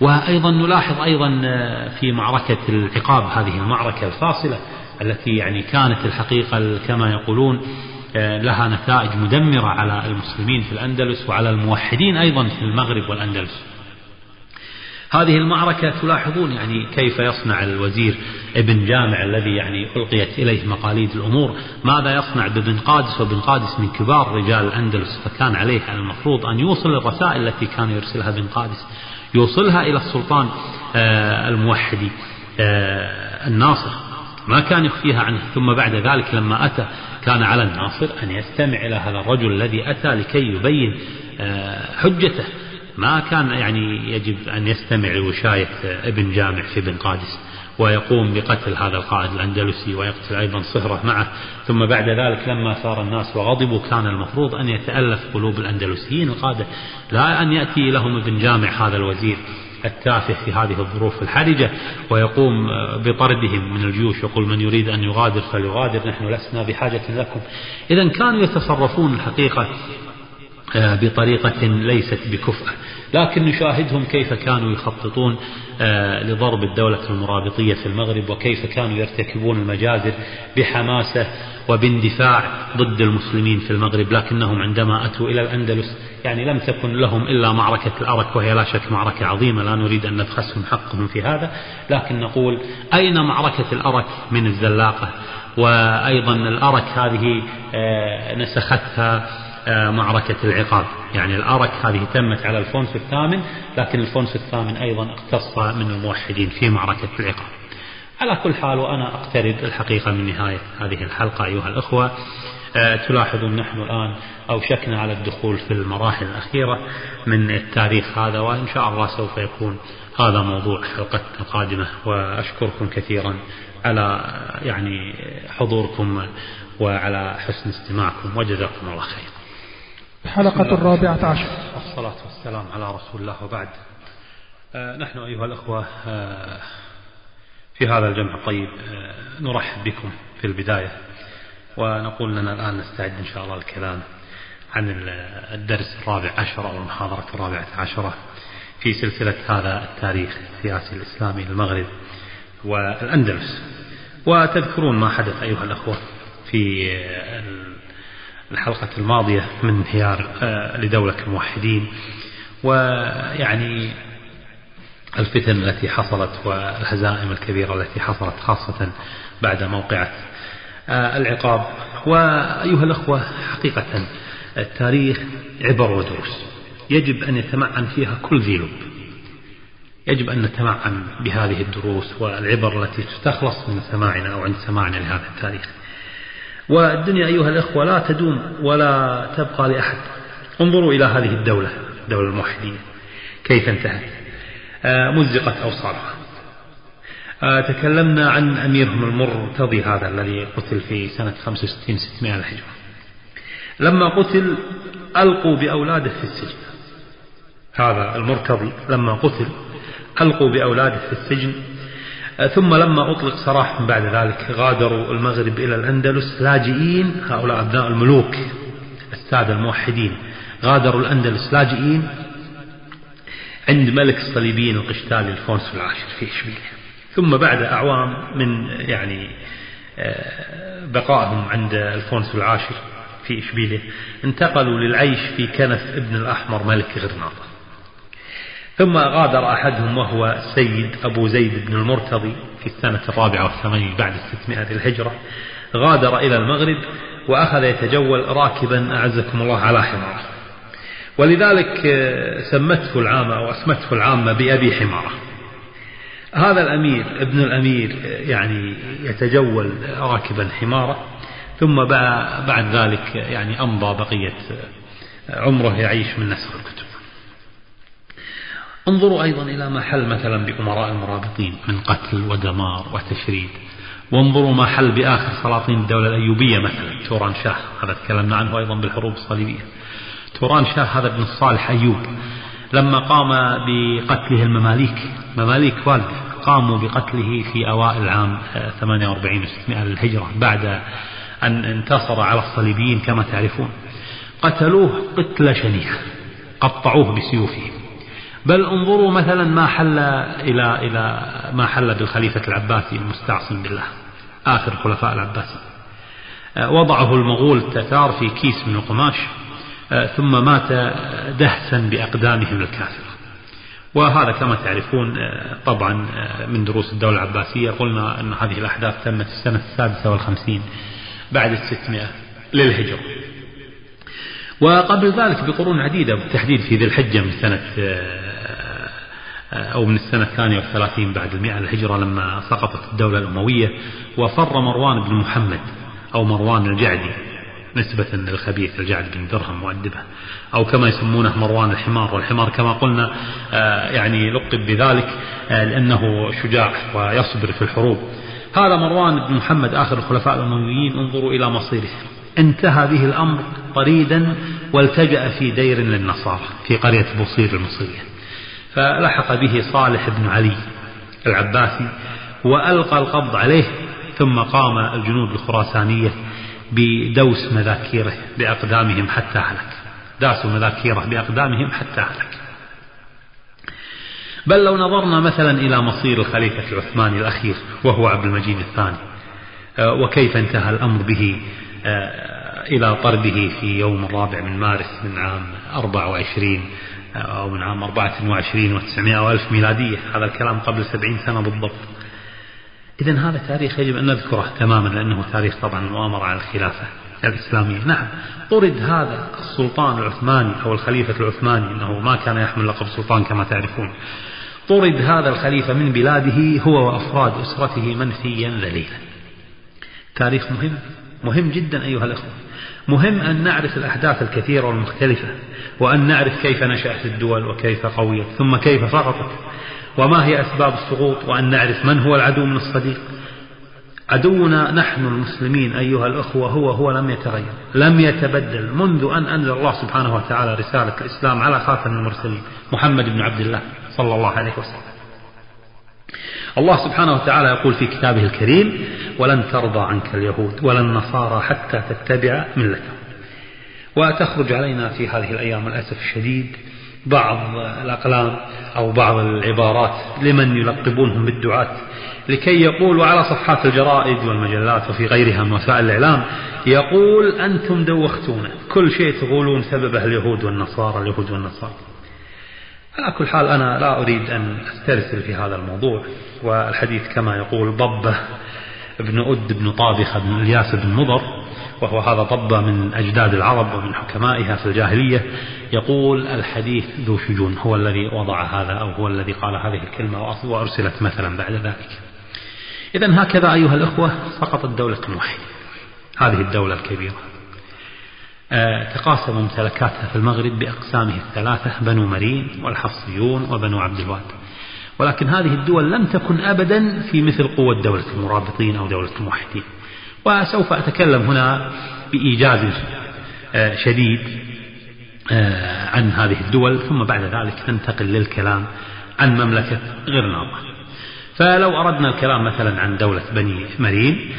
وأيضا نلاحظ أيضا في معركة العقاب هذه المعركة الفاصلة التي يعني كانت الحقيقة كما يقولون لها نتائج مدمرة على المسلمين في الأندلس وعلى الموحدين أيضا في المغرب والأندلس. هذه المعركة تلاحظون يعني كيف يصنع الوزير ابن جامع الذي يعني ألقيت إليه مقاليد الأمور. ماذا يصنع بابن قادس؟ وابن قادس من كبار رجال الأندلس فكان عليه المفروض أن يوصل الرسائل التي كان يرسلها ابن قادس. يوصلها إلى السلطان آه، الموحدي آه، الناصر. ما كان يخفيها عنه. ثم بعد ذلك لما أتى كان على الناصر أن يستمع إلى هذا الرجل الذي أتى لكي يبين آه، حجته. ما كان يعني يجب أن يستمع لوشاية ابن جامع في بن قادس. ويقوم بقتل هذا القائد الأندلسي ويقتل أيضا صهرة معه. ثم بعد ذلك لما ثار الناس وغضبوا كان المفروض أن يتألف قلوب الأندلسيين. القادة لا أن يأتي لهم ابن جامع هذا الوزير التافه في هذه الظروف الحرجة ويقوم بطردهم من الجيوش يقول من يريد أن يغادر فليغادر نحن لسنا بحاجة لكم. إذا كانوا يتصرفون الحقيقة بطريقة ليست بكفء لكن نشاهدهم كيف كانوا يخططون آه، لضرب الدولة المرابطية في المغرب وكيف كانوا يرتكبون المجازر بحماسة وباندفاع ضد المسلمين في المغرب. لكنهم عندما أتوا إلى الأندلس يعني لم تكن لهم إلا معركة الأرك وهي لا شك معركة عظيمة لا نريد أن نبخسهم حقهم في هذا. لكن نقول أين معركة الأرك من الزلاقة؟ وأيضا الأرك هذه آه، نسختها آه، معركة العقاب. يعني الأرك هذه تمت على الفونس الثامن لكن الفونس الثامن أيضا اقتص من الموحدين في معركة العقاب. على كل حال وأنا أقترب الحقيقة من نهاية هذه الحلقة أيها الأخوة. أه تلاحظون نحن الآن أوشكنا على الدخول في المراحل الأخيرة من التاريخ هذا وإن شاء الله سوف يكون هذا موضوع حلقتنا القادمة. وأشكركم كثيرا على يعني حضوركم وعلى حسن استماعكم وجزاكم الله خير الحلقة الرابعة عشر. والصلاة والسلام على رسول الله وبعد. آه نحن أيها الأخوة آه في هذا الجمع الطيب آه نرحب بكم في البداية. ونقول لنا الآن نستعد إن شاء الله الكلام عن الدرس الرابع عشر أو المحاضرة الرابعة عشرة في سلسلة هذا التاريخ السياسي الإسلامي للمغرب والأندلس. وتذكرون ما حدث أيها الأخوة في الحلقة الماضية من انهيار آه، لدولة الموحدين. ويعني الفتن التي حصلت والهزائم الكبيرة التي حصلت خاصة بعد موقعة آه، العقاب. وأيها الأخوة حقيقة التاريخ عبر ودروس. يجب أن يتمعن فيها كل ذي لب. يجب أن نتمعن بهذه الدروس والعبر التي تستخلص من سماعنا أو عند سماعنا لهذا التاريخ. والدنيا أيها الإخوة لا تدوم ولا تبقى لأحد. انظروا إلى هذه الدولة الدولة الموحدية كيف انتهت؟ آه، مزقت أوصالها. آه، تكلمنا عن أميرهم المرتضي هذا الذي قتل في سنة 65 600 الهجرة لما قتل ألقوا بأولاده في السجن. هذا المرتضي لما قتل ألقوا بأولاده في السجن. ثم لما أطلق سراح بعد ذلك غادروا المغرب إلى الأندلس لاجئين هؤلاء أبناء الملوك السادة الموحدين. غادروا الأندلس لاجئين عند ملك الصليبيين القشتالي الفونس العاشر في إشبيلية ثم بعد أعوام من يعني آه، بقائهم عند الفونس العاشر في إشبيلية انتقلوا للعيش في كنف ابن الأحمر ملك غرناطة. ثم غادر أحدهم وهو السيد أبو زيد بن المرتضي في السنة الرابعة والثمانين بعد الستمائة للهجرة غادر إلى المغرب وأخذ يتجول راكبا أعزكم الله على حماره ولذلك سمته العامة أو أسمته العامة بأبي حمارة. هذا الأمير ابن الأمير يعني يتجول راكبا حمارة ثم بعد ذلك يعني أمضى بقية عمره يعيش من نسخ الكتب. انظروا أيضا إلى ما حل مثلا بأمراء المرابطين من قتل ودمار وتشريد. وانظروا ما حل بآخر سلاطين الدولة الأيوبية مثلا. توران شاه هذا تكلمنا عنه أيضا بالحروب الصليبية. توران شاه هذا ابن الصالح أيوب. لما قام بقتله المماليك مماليك والده قاموا بقتله في أوائل عام 48 و600 للهجرة بعد أن انتصر على الصليبيين كما تعرفون. قتلوه قتلة شنيعة قطعوه بسيوفهم. بل انظروا مثلا ما حل إلى إلى ما حل بالخليفة العباسي المستعصم بالله آخر خلفاء العباسي. آه، وضعه المغول التتار في كيس من القماش آه، ثم مات دهسا بأقدامهم الكافرة. وهذا كما تعرفون آه، طبعا من دروس الدولة العباسية قلنا أن هذه الأحداث تمت السنة السادسة والخمسين بعد الستمائة للهجرة. وقبل ذلك بقرون عديدة بالتحديد في ذي الحجة من سنة أو من السنة الثانية والثلاثين بعد المئة الهجرة لما سقطت الدولة الأموية وفر مروان بن محمد أو مروان الجعدي نسبة للخبيث الجعد بن درهم مؤدبة. أو كما يسمونه مروان الحمار. والحمار كما قلنا آه، يعني لقب بذلك آه، لأنه شجاع ويصبر في الحروب. هذا مروان بن محمد آخر الخلفاء الأمويين. انظروا إلى مصيره. انتهى به الأمر طريدا والتجأ في دير للنصارى في قرية بوصير المصرية. فلحق به صالح بن علي العباسي وألقى القبض عليه ثم قام الجنود الخراسانية بدوس مذاكيره بأقدامهم حتى هلك. داسوا مذاكيره بأقدامهم حتى هلك. بل لو نظرنا مثلا إلى مصير الخليفة العثماني الأخير وهو عبد المجيد الثاني آه، وكيف انتهى الأمر به آه، إلى طرده في يوم الرابع من مارس من عام 24 أو من عام 24 و900 وألف ميلادية. هذا الكلام قبل 70 سنة بالضبط. إذا هذا تاريخ يجب أن نذكره تماما لأنه تاريخ طبعا المؤامرة على الخلافة الإسلامية. نعم طرد هذا السلطان العثماني أو الخليفة العثماني أنه ما كان يحمل لقب سلطان كما تعرفون. طرد هذا الخليفة من بلاده هو وأفراد أسرته منفيا ذليلا. تاريخ مهم مهم جدا أيها الأخوة. مهم أن نعرف الأحداث الكثيرة والمختلفة وأن نعرف كيف نشأت الدول وكيف قويت ثم كيف سقطت وما هي أسباب السقوط وأن نعرف من هو العدو من الصديق. عدونا نحن المسلمين أيها الأخوة هو هو لم يتغير لم يتبدل منذ أن أنزل الله سبحانه وتعالى رسالة الإسلام على خاتم المرسلين محمد بن عبد الله صلى الله عليه وسلم. الله سبحانه وتعالى يقول في كتابه الكريم ولن ترضى عنك اليهود ولا النصارى حتى تتبع ملتهم. وتخرج علينا في هذه الأيام للأسف الشديد بعض الأقلام أو بعض العبارات لمن يلقبونهم بالدعاة لكي يقولوا على صفحات الجرائد والمجلات وفي غيرها من وسائل الإعلام يقول أنتم دوختونا كل شيء تقولون سببه اليهود والنصارى اليهود والنصارى. على كل حال أنا لا أريد أن أسترسل في هذا الموضوع والحديث كما يقول ضبة ابن أد بن طابخة بن إلياس بن مضر وهو هذا طب من أجداد العرب ومن حكمائها في الجاهلية يقول الحديث ذو شجون هو الذي وضع هذا أو هو الذي قال هذه الكلمة وأرسلت مثلا بعد ذلك. إذا هكذا أيها الأخوة سقطت دولة الموحدين هذه الدولة الكبيرة. آه، تقاسم ممتلكاتها في المغرب بأقسامه الثلاثة بنو مرين والحفصيون وبنو عبد الواد ولكن هذه الدول لم تكن أبدا في مثل قوة دولة المرابطين أو دولة الموحدين. وسوف أتكلم هنا بإيجاز آه، شديد آه، عن هذه الدول ثم بعد ذلك ننتقل للكلام عن مملكة غرناطة. فلو أردنا الكلام مثلا عن دولة بني مرين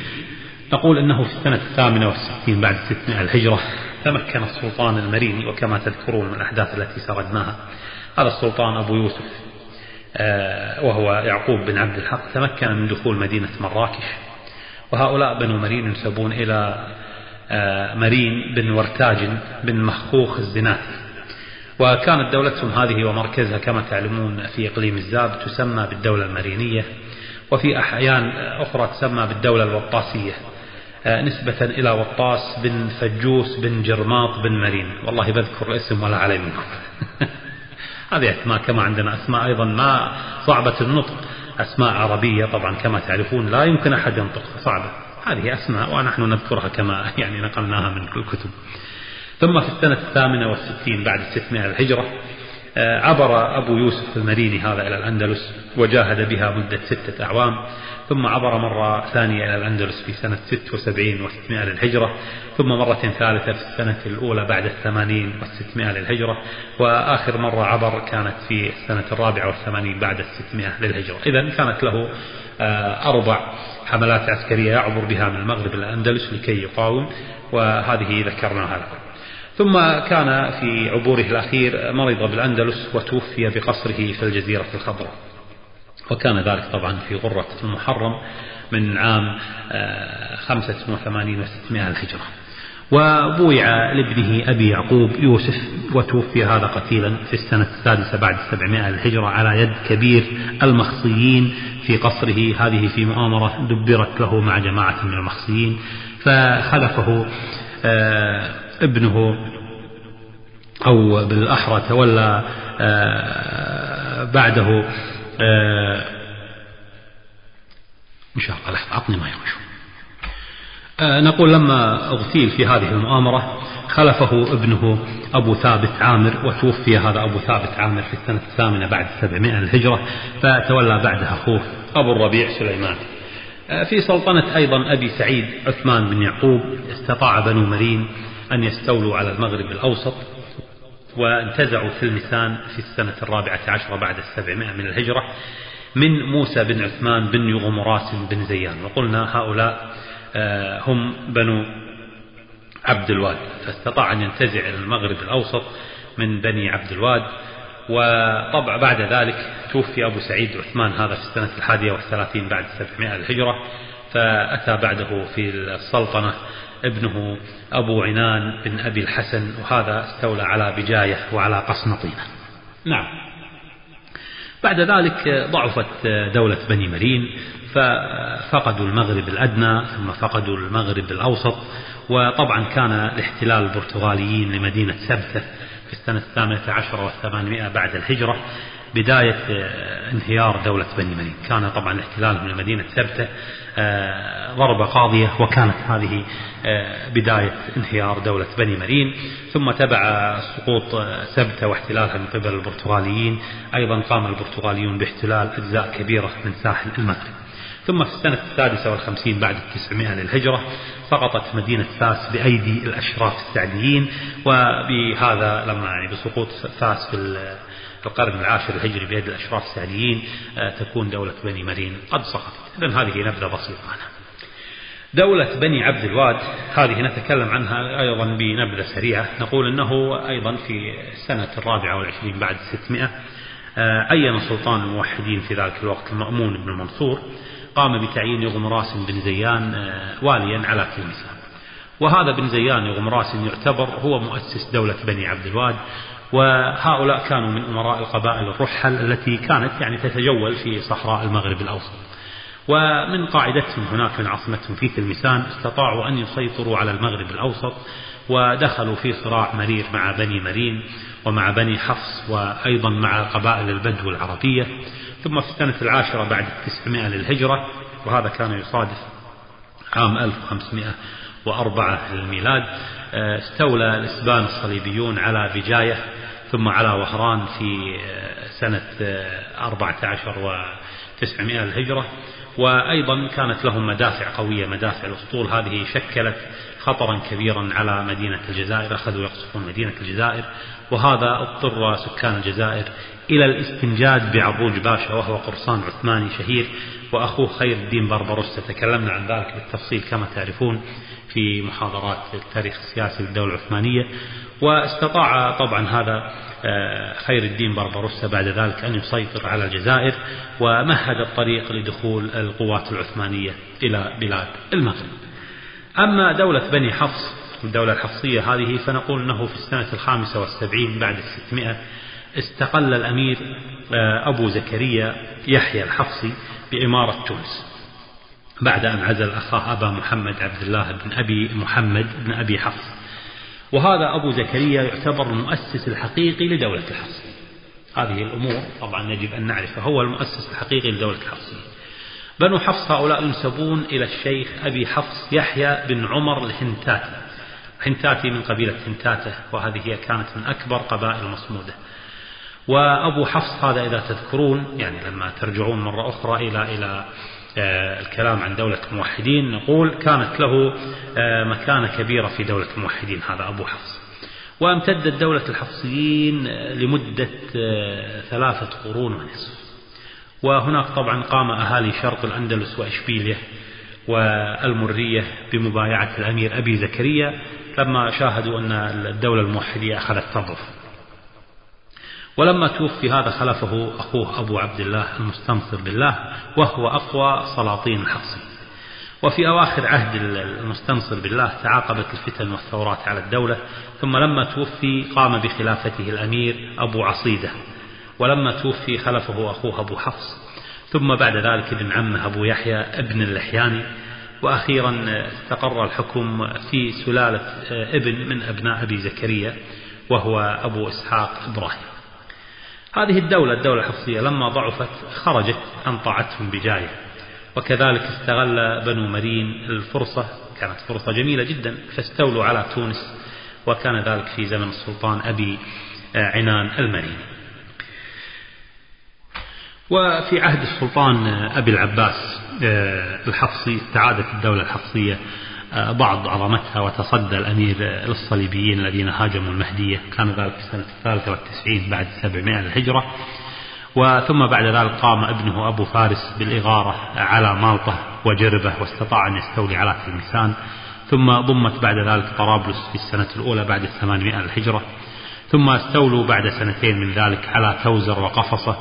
نقول أنه في السنة الثامنة والستين بعد ستمائة الهجرة تمكن السلطان المريني وكما تذكرون من الأحداث التي سردناها. هذا السلطان أبو يوسف آه، وهو يعقوب بن عبد الحق تمكن من دخول مدينة مراكش. وهؤلاء بنو مرين ينسبون إلى آه، مرين بن ورتاج بن مخوخ الزناتي. وكانت دولتهم هذه ومركزها كما تعلمون في إقليم الزاب تسمى بالدولة المرينية وفي أحيان أخرى تسمى بالدولة الوطاسية. نسبة إلى وطاس بن فجوس بن جرماط بن مرين. والله بذكر الاسم ولا علي منكم <laughs> هذه أسماء كما عندنا أسماء أيضا ما صعبة النطق. أسماء عربية طبعا كما تعرفون لا يمكن أحد ينطق صعبة. هذه أسماء ونحن نذكرها كما <laughs> يعني نقلناها من الكتب ثم في السنة الثامنة والستين بعد الستمائة الهجرة آه، عبر أبو يوسف المريني هذا إلى الأندلس وجاهد بها مدة ستة أعوام. ثم عبر مرة ثانية إلى الأندلس في سنة 76 و600 للهجرة ثم مرة ثالثة في السنة الأولى بعد الثمانين والستمائة للهجرة وآخر مرة عبر كانت في السنة الرابعة والثمانين بعد الستمائة للهجرة. إذا كانت له آه، أربع حملات عسكرية يعبر بها من المغرب إلى الأندلس لكي يقاوم وهذه ذكرناها لكم. ثم كان في عبوره الأخير مرض بالأندلس وتوفي بقصره في الجزيرة الخضراء. وكان ذلك طبعا في غرة المحرم من عام 85 و600 الهجرة. وبويع لابنه أبي يعقوب يوسف وتوفي هذا قتيلا في السنة السادسة بعد 700 الهجرة على يد كبير المخصيين في قصره. هذه في مؤامرة دبرت له مع جماعة من المخصيين فخلفه آه، ابنه أو بالأحرى تولى آه، بعده آه، إن شاء الله لحظة أعطني ما يخشون آه، نقول لما اغتيل في هذه المؤامرة خلفه ابنه أبو ثابت عامر وتوفي هذا أبو ثابت عامر في السنة الثامنة بعد 700 الهجرة فتولى بعدها أخوه أبو الربيع سليمان. في سلطنة أيضا أبي سعيد عثمان بن يعقوب استطاع بنو مرين أن يستولوا على المغرب الأوسط وانتزعوا تلمسان في السنة الرابعة عشرة بعد السبعمائة من الهجرة من موسى بن عثمان بن يغمراس بن زيان. وقلنا هؤلاء آه، هم بنو عبد الواد. فاستطاع أن ينتزع المغرب الأوسط من بني عبد الواد. وطبع بعد ذلك توفي أبو سعيد عثمان هذا في السنة الحادية والثلاثين بعد سبعمائة الهجرة. فأتى بعده في السلطنة ابنه أبو عنان بن أبي الحسن وهذا استولى على بجاية وعلى قسنطينة نعم. بعد ذلك ضعفت دولة بني مرين ففقدوا المغرب الأدنى ثم فقدوا المغرب الأوسط وطبعا كان الاحتلال البرتغاليين لمدينة سبتة في السنة الثامنة عشر والثمانمائة بعد الهجرة بداية انهيار دولة بني مرين كان طبعا احتلالهم لمدينة سبتة آه، ضربة قاضية وكانت هذه آه، بداية انهيار دولة بني مرين ثم تبع سقوط سبتة واحتلالها من قبل البرتغاليين. أيضا قام البرتغاليون باحتلال أجزاء كبيرة من ساحل المغرب. ثم في السنة السادسة والخمسين بعد التسعمائة للهجرة سقطت مدينة فاس بأيدي الأشراف السعديين وبهذا لما يعني بسقوط فاس في القرن العاشر الهجري بيد الأشراف السعديين آه، تكون دولة بني مرين. قد سقطت. إذن هذه نبذة بسيطة عنها دولة بني عبد الواد هذه نتكلم عنها أيضا بنبذة سريعة. نقول أنه أيضا في السنة الرابعة والعشرين بعد ستمائة آه، عين سلطان الموحدين في ذلك الوقت؟ المأمون بن المنصور قام بتعيين يغمراس بن زيان آه، واليا على تلمسان وهذا بن زيان يغمراس يعتبر هو مؤسس دولة بني عبد الواد. وهؤلاء كانوا من أمراء القبائل الرحل التي كانت يعني تتجول في صحراء المغرب الأوسط. ومن قاعدتهم هناك من عاصمتهم في تلمسان استطاعوا أن يسيطروا على المغرب الأوسط ودخلوا في صراع مرير مع بني مرين ومع بني حفص وأيضا مع قبائل البدو العربية. ثم في السنة العاشرة بعد التسعمائة للهجرة وهذا كان يصادف عام 1504 للميلاد استولى الإسبان الصليبيون على بجاية ثم على وهران في سنة 14 و900 للهجرة وأيضا كانت لهم مدافع قوية مدافع الأسطول. هذه شكلت خطرا كبيرا على مدينة الجزائر أخذوا يقصفون مدينة الجزائر. وهذا اضطر سكان الجزائر إلى الاستنجاد بعروج باشا وهو قرصان عثماني شهير وأخوه خير الدين بربروس تكلمنا عن ذلك بالتفصيل كما تعرفون في محاضرات التاريخ السياسي للدولة العثمانية. واستطاع طبعا هذا آه، خير الدين بربروسا بعد ذلك أن يسيطر على الجزائر ومهد الطريق لدخول القوات العثمانية إلى بلاد المغرب. أما دولة بني حفص الدولة الحفصية هذه فنقول أنه في السنة الخامسة والسبعين بعد الستمائة استقل الأمير آه، أبو زكريا يحيى الحفصي بإمارة تونس. بعد أن عزل أخاه أبا محمد عبد الله بن أبي محمد بن أبي حفص. وهذا أبو زكريا يعتبر المؤسس الحقيقي لدولة الحفص هذه الأمور طبعا يجب أن نعرفها هو المؤسس الحقيقي لدولة الحفص بنو حفص هؤلاء ينسبون إلى الشيخ أبي حفص يحيى بن عمر الهنتاتي هنتاتي من قبيلة هنتاته وهذه هي كانت من أكبر قبائل مصمودة. وأبو حفص هذا إذا تذكرون يعني لما ترجعون مرة أخرى إلى إلى آه، الكلام عن دولة الموحدين نقول كانت له آه، مكانة كبيرة في دولة الموحدين هذا أبو حفص. وامتدت دولة الحفصيين آه، لمدة ثلاثة قرون ونصف. وهناك طبعا قام أهالي شرق الأندلس وإشبيلية والمرية بمبايعة الأمير أبي زكريا لما شاهدوا أن الدولة الموحدية أخذت تضعف ولما توفي هذا خلفه أخوه أبو عبد الله المستنصر بالله وهو أقوى سلاطين الحقصي وفي أواخر عهد المستنصر بالله تعاقبت الفتن والثورات على الدولة ثم لما توفي قام بخلافته الأمير أبو عصيدة. ولما توفي خلفه أخوه أبو حفص. ثم بعد ذلك ابن عمه أبو يحيى ابن اللحياني. وأخيرا استقر الحكم في سلالة ابن من أبناء أبي زكريا وهو أبو إسحاق إبراهيم. هذه الدولة الدولة الحفصية لما ضعفت خرجت عن طاعتهم بجاية. وكذلك استغل بنو مرين الفرصة كانت فرصة جميلة جدا فاستولوا على تونس وكان ذلك في زمن السلطان أبي عنان المريني. وفي عهد السلطان أبي العباس آه، الحفصي استعادت الدولة الحفصية آه، بعض عظمتها وتصدى الأمير للصليبيين الذين هاجموا المهدية كان ذلك في السنة الثالثة والتسعين بعد سبعمائة للهجرة. وثم بعد ذلك قام ابنه أبو فارس بالإغارة على مالطة وجربة واستطاع أن يستولي على تلمسان ثم ضمت بعد ذلك طرابلس في السنة الأولى بعد الثمانمائة للهجرة. ثم استولوا بعد سنتين من ذلك على توزر وقفصة.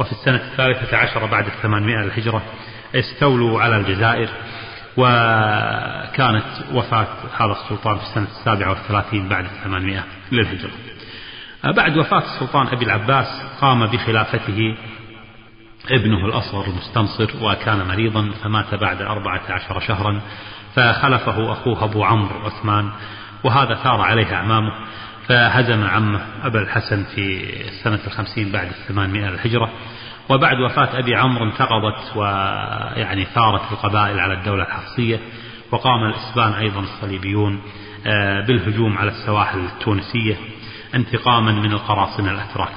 وفي السنة الثالثة عشر بعد الثمانمائة للهجرة استولوا على الجزائر. وكانت وفاة هذا السلطان في السنة السابعة والثلاثين بعد الثمانمائة للهجرة. بعد وفاة السلطان أبي العباس قام بخلافته ابنه الأصغر المستنصر وكان مريضا فمات بعد أربعة عشر شهرا فخلفه أخوه أبو عمرو عثمان وهذا ثار عليه أعمامه فهزم عمه أبا الحسن في سنة الخمسين بعد الثمانمائة للهجرة. وبعد وفاة أبي عمرو انتقضت ويعني ثارت القبائل على الدولة الحفصية وقام الإسبان أيضا الصليبيون آه، بالهجوم على السواحل التونسية. انتقاما من القراصنة الأتراك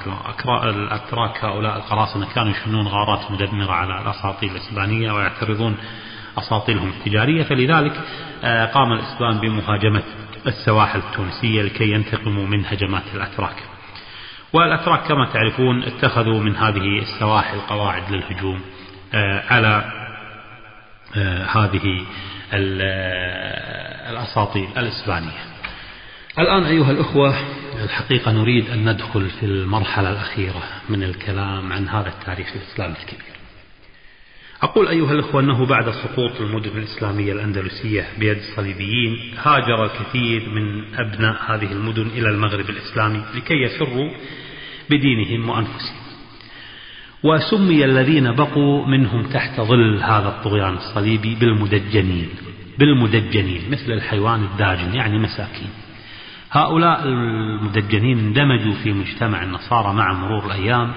الأتراك هؤلاء القراصنة كانوا يشنون غارات مدمرة على الأساطيل الإسبانية ويعترضون أساطيلهم التجارية. فلذلك آه، قام الإسبان بمهاجمة السواحل التونسية لكي ينتقموا من هجمات الأتراك. والأتراك كما تعرفون اتخذوا من هذه السواحل قواعد للهجوم آه، على آه، هذه آه، الأساطيل الإسبانية. الآن أيها الأخوة الحقيقة نريد أن ندخل في المرحلة الأخيرة من الكلام عن هذا التاريخ الإسلامي الكبير. أقول أيها الأخوة أنه بعد سقوط المدن الإسلامية الأندلسية بيد الصليبيين هاجر الكثير من أبناء هذه المدن إلى المغرب الإسلامي لكي يفروا بدينهم وأنفسهم. وسمي الذين بقوا منهم تحت ظل هذا الطغيان الصليبي بالمدجنين بالمدجنين مثل الحيوان الداجن يعني مساكين. هؤلاء المدجنين اندمجوا في مجتمع النصارى مع مرور الأيام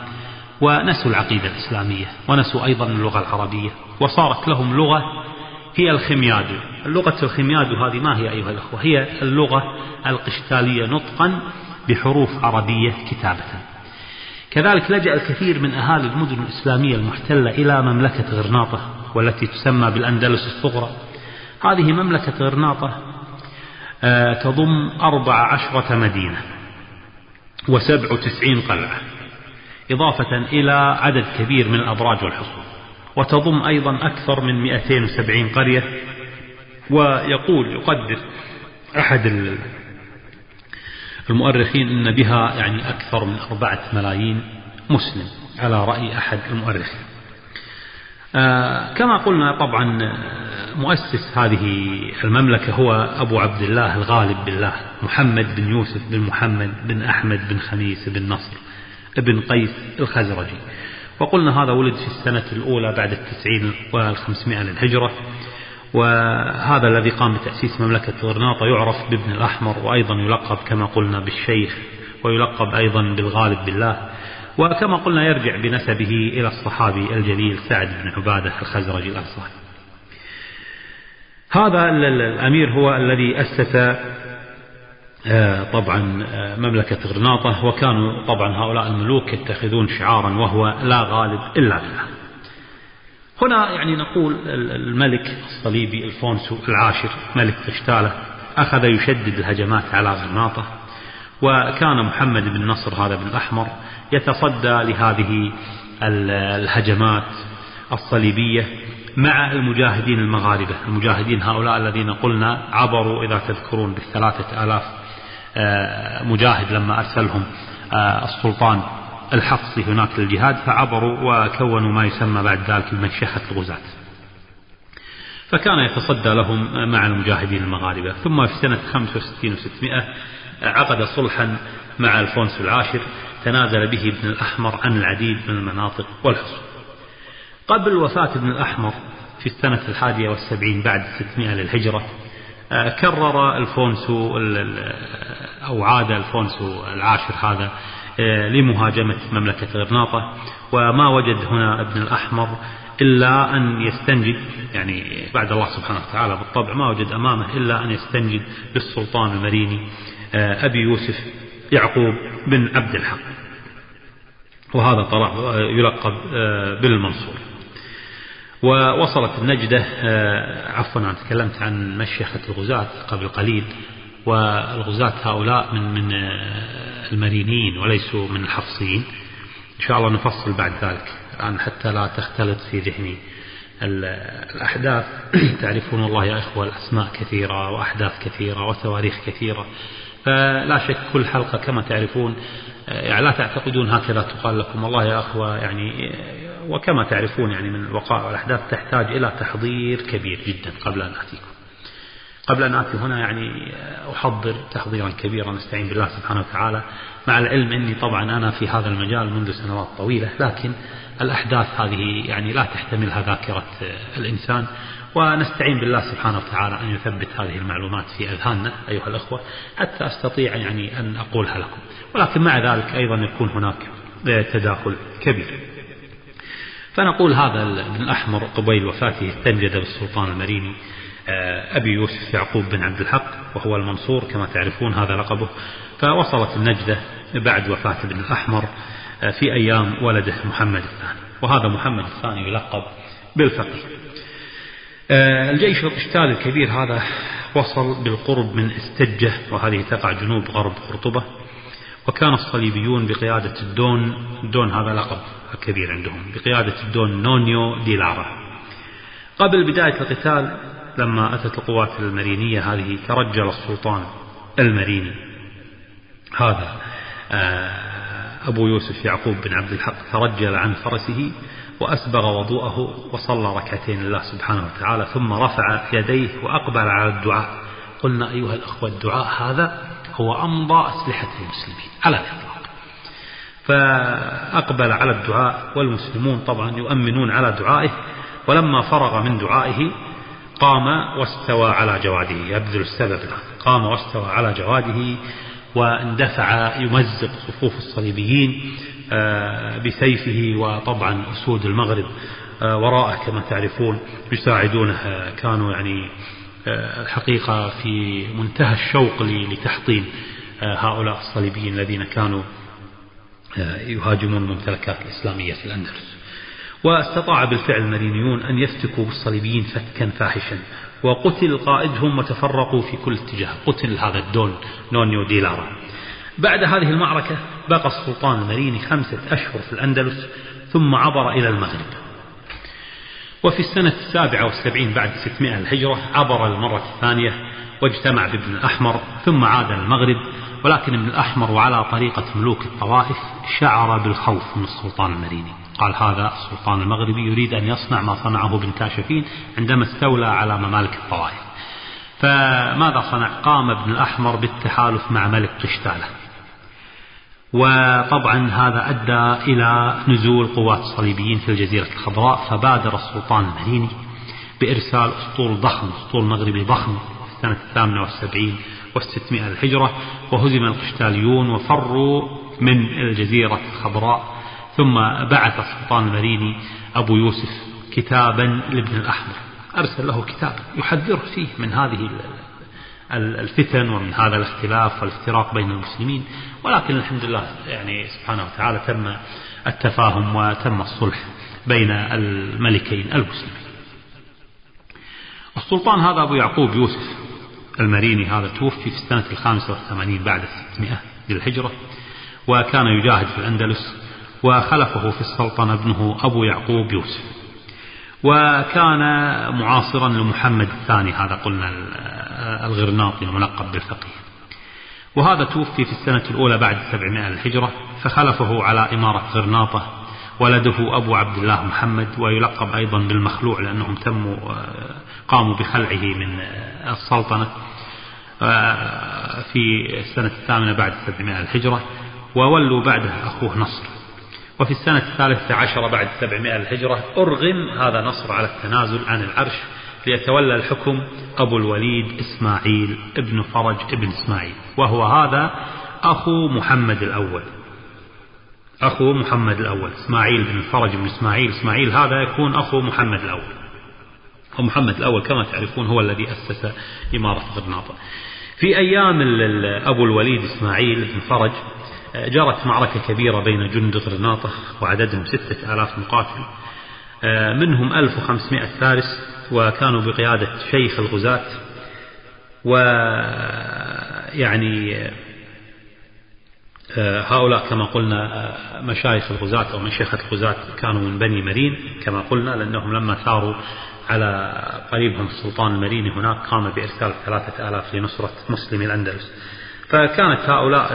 ونسوا العقيدة الإسلامية ونسوا أيضا اللغة العربية وصارت لهم لغة هي الخميادو اللغة الخميادو هذه ما هي أيها الأخوة؟ هي اللغة القشتالية نطقا بحروف عربية كتابة. كذلك لجأ الكثير من أهالي المدن الإسلامية المحتلة إلى مملكة غرناطة والتي تسمى بالأندلس الصغرى. هذه مملكة غرناطة آه، تضم أربع عشرة مدينة وسبع وتسعين قلعة. إضافة إلى عدد كبير من الأبراج والحصون وتضم أيضا أكثر من 270 قرية ويقول يقدر أحد المؤرخين أن بها يعني أكثر من أربعة ملايين مسلم على رأي أحد المؤرخين. آه كما قلنا طبعا مؤسس هذه المملكة هو أبو عبد الله الغالب بالله محمد بن يوسف بن محمد بن أحمد بن خميس بن نصر. بن قيس الخزرجي. وقلنا هذا ولد في السنة الأولى بعد التسعين والخمسمائة للهجرة وهذا الذي قام بتأسيس مملكة غرناطة يعرف بابن الأحمر وأيضا يلقب كما قلنا بالشيخ ويلقب أيضا بالغالب بالله وكما قلنا يرجع بنسبه إلى الصحابي الجليل سعد بن عبادة الخزرجي الأنصاري. هذا الأمير هو الذي أسس طبعا آه، مملكة غرناطة وكانوا طبعا هؤلاء الملوك يتخذون شعارا وهو لا غالب إلا بالله. هنا يعني نقول الملك الصليبي ألفونسو العاشر ملك قشتالة أخذ يشدد الهجمات على غرناطة وكان محمد بن نصر هذا بن الأحمر يتصدى لهذه الهجمات الصليبية مع المجاهدين المغاربة. المجاهدين هؤلاء الذين قلنا عبروا إذا تذكرون بالثلاثة آلاف آه، مجاهد لما أرسلهم آه، السلطان الحفصي هناك للجهاد فعبروا وكونوا ما يسمى بعد ذلك بمشيخة الغزاة. فكان يتصدى لهم مع المجاهدين المغاربة. ثم في سنة 65 و600 عقد صلحا مع ألفونس العاشر تنازل به ابن الأحمر عن العديد من المناطق والحصون قبل وفاة ابن الأحمر في السنة الحادية والسبعين بعد 600 للهجرة كرر الفونسو أو عاد الفونسو العاشر هذا آه، لمهاجمة مملكة غرناطة. وما وجد هنا ابن الأحمر إلا أن يستنجد يعني بعد الله سبحانه وتعالى بالطبع ما وجد أمامه إلا أن يستنجد بالسلطان المريني آه، أبي يوسف يعقوب بن عبد الحق. وهذا طلع يلقب بالمنصور. ووصلت النجدة عفوا أنا تكلمت عن مشيخة الغزاة قبل قليل والغزاة هؤلاء من من المرينين وليسوا من الحفصيين إن شاء الله نفصل بعد ذلك الآن حتى لا تختلط في ذهني. الأحداث <clears throat> تعرفون الله يا إخوة الأسماء كثيرة وأحداث كثيرة وتواريخ كثيرة. فلا شك كل حلقة كما تعرفون يعني لا تعتقدون هكذا تقال لكم. والله يا أخوة يعني وكما تعرفون يعني من الوقائع والأحداث تحتاج إلى تحضير كبير جدا قبل أن آتيكم. قبل أن آتي هنا يعني أحضر تحضيرا كبيرا نستعين بالله سبحانه وتعالى. مع العلم أني طبعا أنا في هذا المجال منذ سنوات طويلة لكن الأحداث هذه يعني لا تحتملها ذاكرة الإنسان. ونستعين بالله سبحانه وتعالى أن يثبت هذه المعلومات في أذهاننا أيها الأخوة حتى أستطيع يعني أن أقولها لكم. ولكن مع ذلك أيضا يكون هناك تداخل كبير. فنقول هذا ابن الأحمر قبيل وفاته استنجد بالسلطان المريني آه، أبي يوسف يعقوب بن عبد الحق وهو المنصور كما تعرفون هذا لقبه. فوصلت النجدة بعد وفاة ابن الأحمر آه، في أيام ولده محمد الثاني. وهذا محمد الثاني يلقب بالفقيه آه، الجيش القشتالي الكبير هذا وصل بالقرب من استجة وهذه تقع جنوب غرب قرطبة. وكان الصليبيون بقيادة الدون الدون هذا لقب. كبير عندهم بقيادة الدون نونيو دي لارا قبل بداية القتال لما أتت القوات المرينية هذه ترجل السلطان المريني. هذا آه، أبو يوسف يعقوب بن عبد الحق ترجل عن فرسه وأسبغ وضوءه وصلى ركعتين لله سبحانه وتعالى ثم رفع يديه وأقبل على الدعاء. قلنا أيها الأخوة الدعاء هذا هو أمضى أسلحة المسلمين. على الإطلاق فأقبل على الدعاء والمسلمون طبعا يؤمنون على دعائه ولما فرغ من دعائه قام واستوى على جواده. يبذل السبب قام واستوى على جواده واندفع يمزق صفوف الصليبيين آه، بسيفه وطبعا أسود المغرب آه، وراءه كما تعرفون يساعدونه كانوا يعني آه، الحقيقة في منتهى الشوق لتحطيم هؤلاء الصليبيين الذين كانوا يهاجمون الممتلكات الإسلامية في الأندلس. واستطاع بالفعل المرينيون أن يفتكوا بالصليبيين فتكا فاحشا. وقتل قائدهم وتفرقوا في كل اتجاه. قتل هذا الدون نونيو ديلارا. بعد هذه المعركة بقى السلطان المريني خمسة أشهر في الأندلس ثم عبر إلى المغرب. وفي السنة السابعة والسبعين بعد ستمائة الهجرة عبر المرة الثانية واجتمع بابن الأحمر ثم عاد المغرب ولكن ابن الأحمر وعلى طريقة ملوك الطوائف شعر بالخوف من السلطان المريني قال هذا السلطان المغربي يريد أن يصنع ما صنعه ابن كاشفين عندما استولى على ممالك الطوائف. فماذا صنع؟ قام ابن الأحمر بالتحالف مع ملك قشتالة. وطبعا هذا أدى إلى نزول قوات الصليبيين في الجزيرة الخضراء فبادر السلطان المريني بإرسال أسطول ضخم أسطول مغربي ضخم في السنة الثامنة والسبعين والستمائة الهجرة وهزم القشتاليون وفروا من الجزيرة الخضراء. ثم بعث السلطان المريني أبو يوسف كتابا لابن الأحمر. أرسل له كتاب يحذره فيه من هذه الفتن ومن هذا الاختلاف والافتراق بين المسلمين. ولكن الحمد لله يعني سبحانه وتعالى تم التفاهم وتم الصلح بين الملكين المسلمين. السلطان هذا أبو يعقوب يوسف المريني هذا توفي في السنة الخامسة والثمانين بعد الستمائة للهجرة وكان يجاهد في الأندلس وخلفه في السلطنة ابنه أبو يعقوب يوسف. وكان معاصرا لمحمد الثاني هذا قلنا الغرناطي الملقب بالفقيه. وهذا توفي في السنة الأولى بعد 700 الهجرة فخلفه على إمارة غرناطة ولده أبو عبد الله محمد ويلقب أيضا بالمخلوع لأنهم تموا قاموا بخلعه من السلطنة. في السنة الثامنة بعد 700 الهجرة وولوا بعده أخوه نصر. وفي السنة الثالثة عشر بعد 700 الهجرة أرغم هذا نصر على التنازل عن العرش ليتولى الحكم أبو الوليد إسماعيل ابن فرج ابن إسماعيل. وهو هذا أخو محمد الأول. أخو محمد الأول إسماعيل بن فرج بن إسماعيل. إسماعيل هذا يكون أخو محمد الأول. ومحمد الأول كما تعرفون هو الذي أسس إمارة غرناطة. في أيام أبو الوليد إسماعيل بن فرج جرت معركة كبيرة بين جند غرناطة وعددهم ستة آلاف مقاتل. آه، منهم 1500 فارس وكانوا بقيادة شيخ الغزاة. ويعني آه، هؤلاء كما قلنا آه، مشايخ الغزاة أو مشيخة الغزاة كانوا من بني مرين كما قلنا لأنهم لما ثاروا على قريبهم السلطان المريني هناك قام بإرسال ثلاثة آلاف لنصرة مسلمي الأندلس. فكانت هؤلاء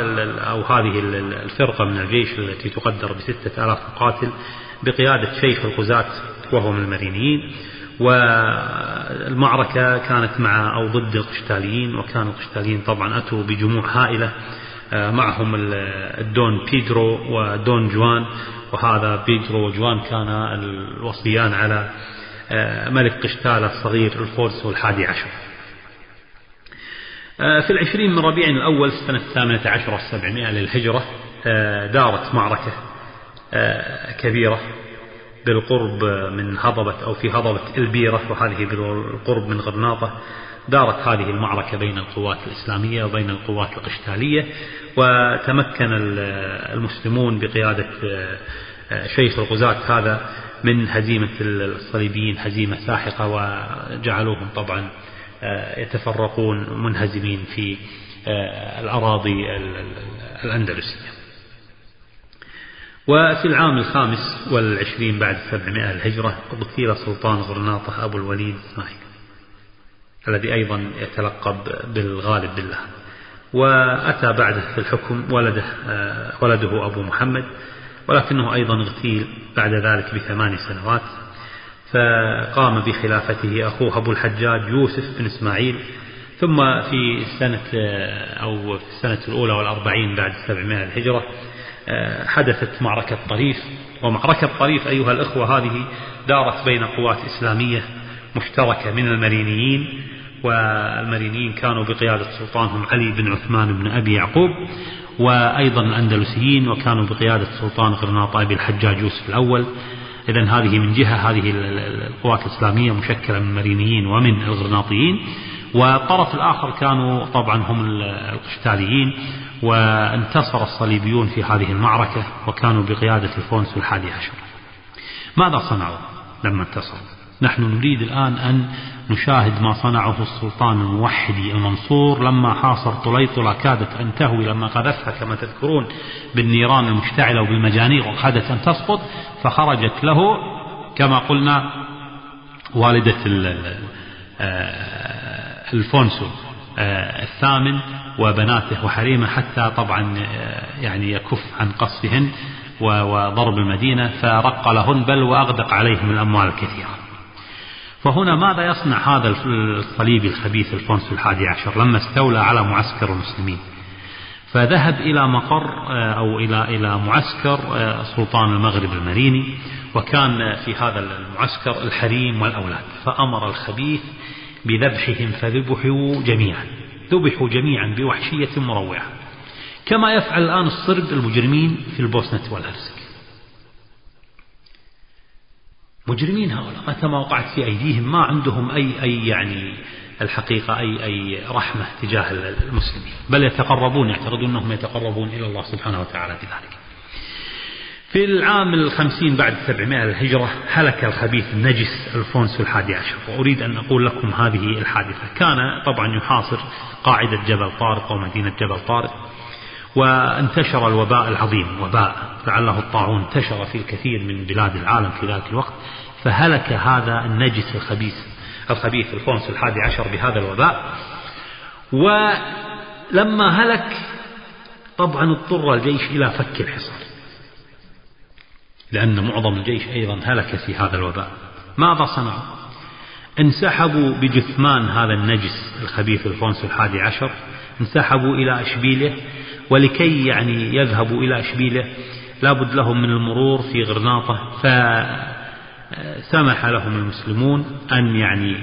أو هذه الفرقة من الجيش التي تقدر بستة آلاف مقاتل بقيادة شيخ الغزاة وهو من المرينيين. والمعركة كانت مع أو ضد القشتاليين وكان القشتاليين طبعا أتوا بجموع هائلة آه، معهم الدون بيدرو ودون جوان. وهذا بيدرو وجوان كان الوصيان على ملك قشتالة الصغير الفورس والحادي عشر. آه، في العشرين من ربيع الأول سنة الثامنة عشر والسبعمائة للهجرة آه، دارت معركة آه، كبيرة بالقرب من هضبة أو في هضبة إلبيرة وهذه بالقرب من غرناطة. دارت هذه المعركة بين القوات الإسلامية وبين القوات القشتالية وتمكن المسلمون بقيادة شيخ الغزاة هذا من هزيمة الصليبيين هزيمة ساحقة وجعلوهم طبعا آه، يتفرقون منهزمين في آه، الأراضي الأندلسية. وفي العام الخامس والعشرين بعد سبعمائة الهجرة اغتيل سلطان غرناطة أبو الوليد إسماعيل الذي أيضا يتلقب بالغالب بالله. وأتى بعده في الحكم ولده آه، ولده أبو محمد ولكنه أيضا اغتيل بعد ذلك بثمان سنوات فقام بخلافته أخوه أبو الحجاج يوسف بن إسماعيل ثم في السنة أو في السنة الأولى والأربعين بعد 700 الهجرة حدثت معركة طريف ومعركة طريف أيها الأخوة هذه دارت بين قوات إسلامية مشتركة من المرينيين والمرينيين كانوا بقيادة سلطانهم علي بن عثمان بن أبي يعقوب وأيضا الأندلسيين وكانوا بقيادة سلطان غرناطة أبي الحجاج يوسف الأول. إذا هذه من جهة هذه القوات الإسلامية مشكلة من المرينيين ومن الغرناطيين والطرف الآخر كانوا طبعا هم القشتاليين وانتصر الصليبيون في هذه المعركة وكانوا بقيادة الفونس الحادي عشر. ماذا صنعوا لما انتصروا؟ نحن نريد الآن أن نشاهد ما صنعه السلطان الموحدي المنصور لما حاصر طليطلة كادت أن تهوي لما قذفها كما تذكرون بالنيران المشتعلة وبالمجانيق وكادت أن تسقط فخرجت له كما قلنا والدة آه، ألفونسو آه، الثامن وبناته وحريمه حتى طبعا آه، يعني يكف عن قصفهن وضرب المدينة فرق لهن بل وأغدق عليهم الأموال الكثيرة. فهنا ماذا يصنع هذا الصليبي الخبيث الفونسو الحادي عشر لما استولى على معسكر المسلمين؟ فذهب إلى مقر آه، أو إلى إلى معسكر آه، سلطان المغرب المريني وكان في هذا المعسكر الحريم والأولاد. فأمر الخبيث بذبحهم فذبحوا جميعا. ذبحوا جميعا بوحشية مروعة. كما يفعل الآن الصرب المجرمين في البوسنة والهرسك. مجرمين هؤلاء. متى ما وقعت في أيديهم ما عندهم أي أي يعني الحقيقة أي أي رحمة تجاه المسلمين. بل يتقربون يعتقدون أنهم يتقربون إلى الله سبحانه وتعالى بذلك. في العام الخمسين بعد سبعمائة الهجرة هلك الخبيث النجس الفونس الحادي عشر. وأريد أن أقول لكم هذه الحادثة. كان طبعا يحاصر قاعدة جبل طارق ومدينة جبل طارق. وانتشر الوباء العظيم وباء لعله الطاعون انتشر في الكثير من بلاد العالم في ذلك الوقت فهلك هذا النجس الخبيث الخبيث الفونس الحادي عشر بهذا الوباء. ولما هلك طبعا اضطر الجيش إلى فك الحصار لأن معظم الجيش أيضا هلك في هذا الوباء. ماذا صنعوا؟ انسحبوا بجثمان هذا النجس الخبيث الفونس الحادي عشر انسحبوا إلى أشبيله ولكي يعني يذهبوا إلى أشبيله لابد لهم من المرور في غرناطة فسمح لهم المسلمون أن يعني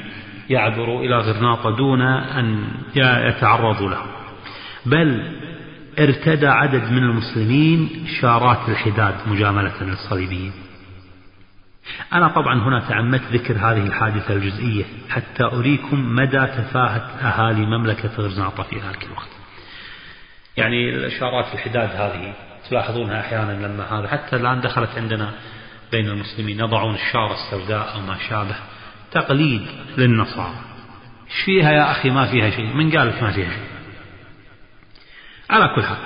يعبروا إلى غرناطة دون أن يتعرضوا له. بل ارتدى عدد من المسلمين شارات الحداد مجاملة للصليبيين أنا طبعا هنا تعمدت ذكر هذه الحادثة الجزئية حتى أريكم مدى تفاهة أهالي مملكة غرناطة في ذلك الوقت. يعني الإشارات الحداد هذه تلاحظونها أحيانا لما هذا حتى الآن دخلت عندنا بين المسلمين يضعون الشارة السوداء أو ما شابه تقليد للنصارى. إيش فيها يا أخي؟ ما فيها شيء. من قال لك ما فيها شيء؟ على كل حال.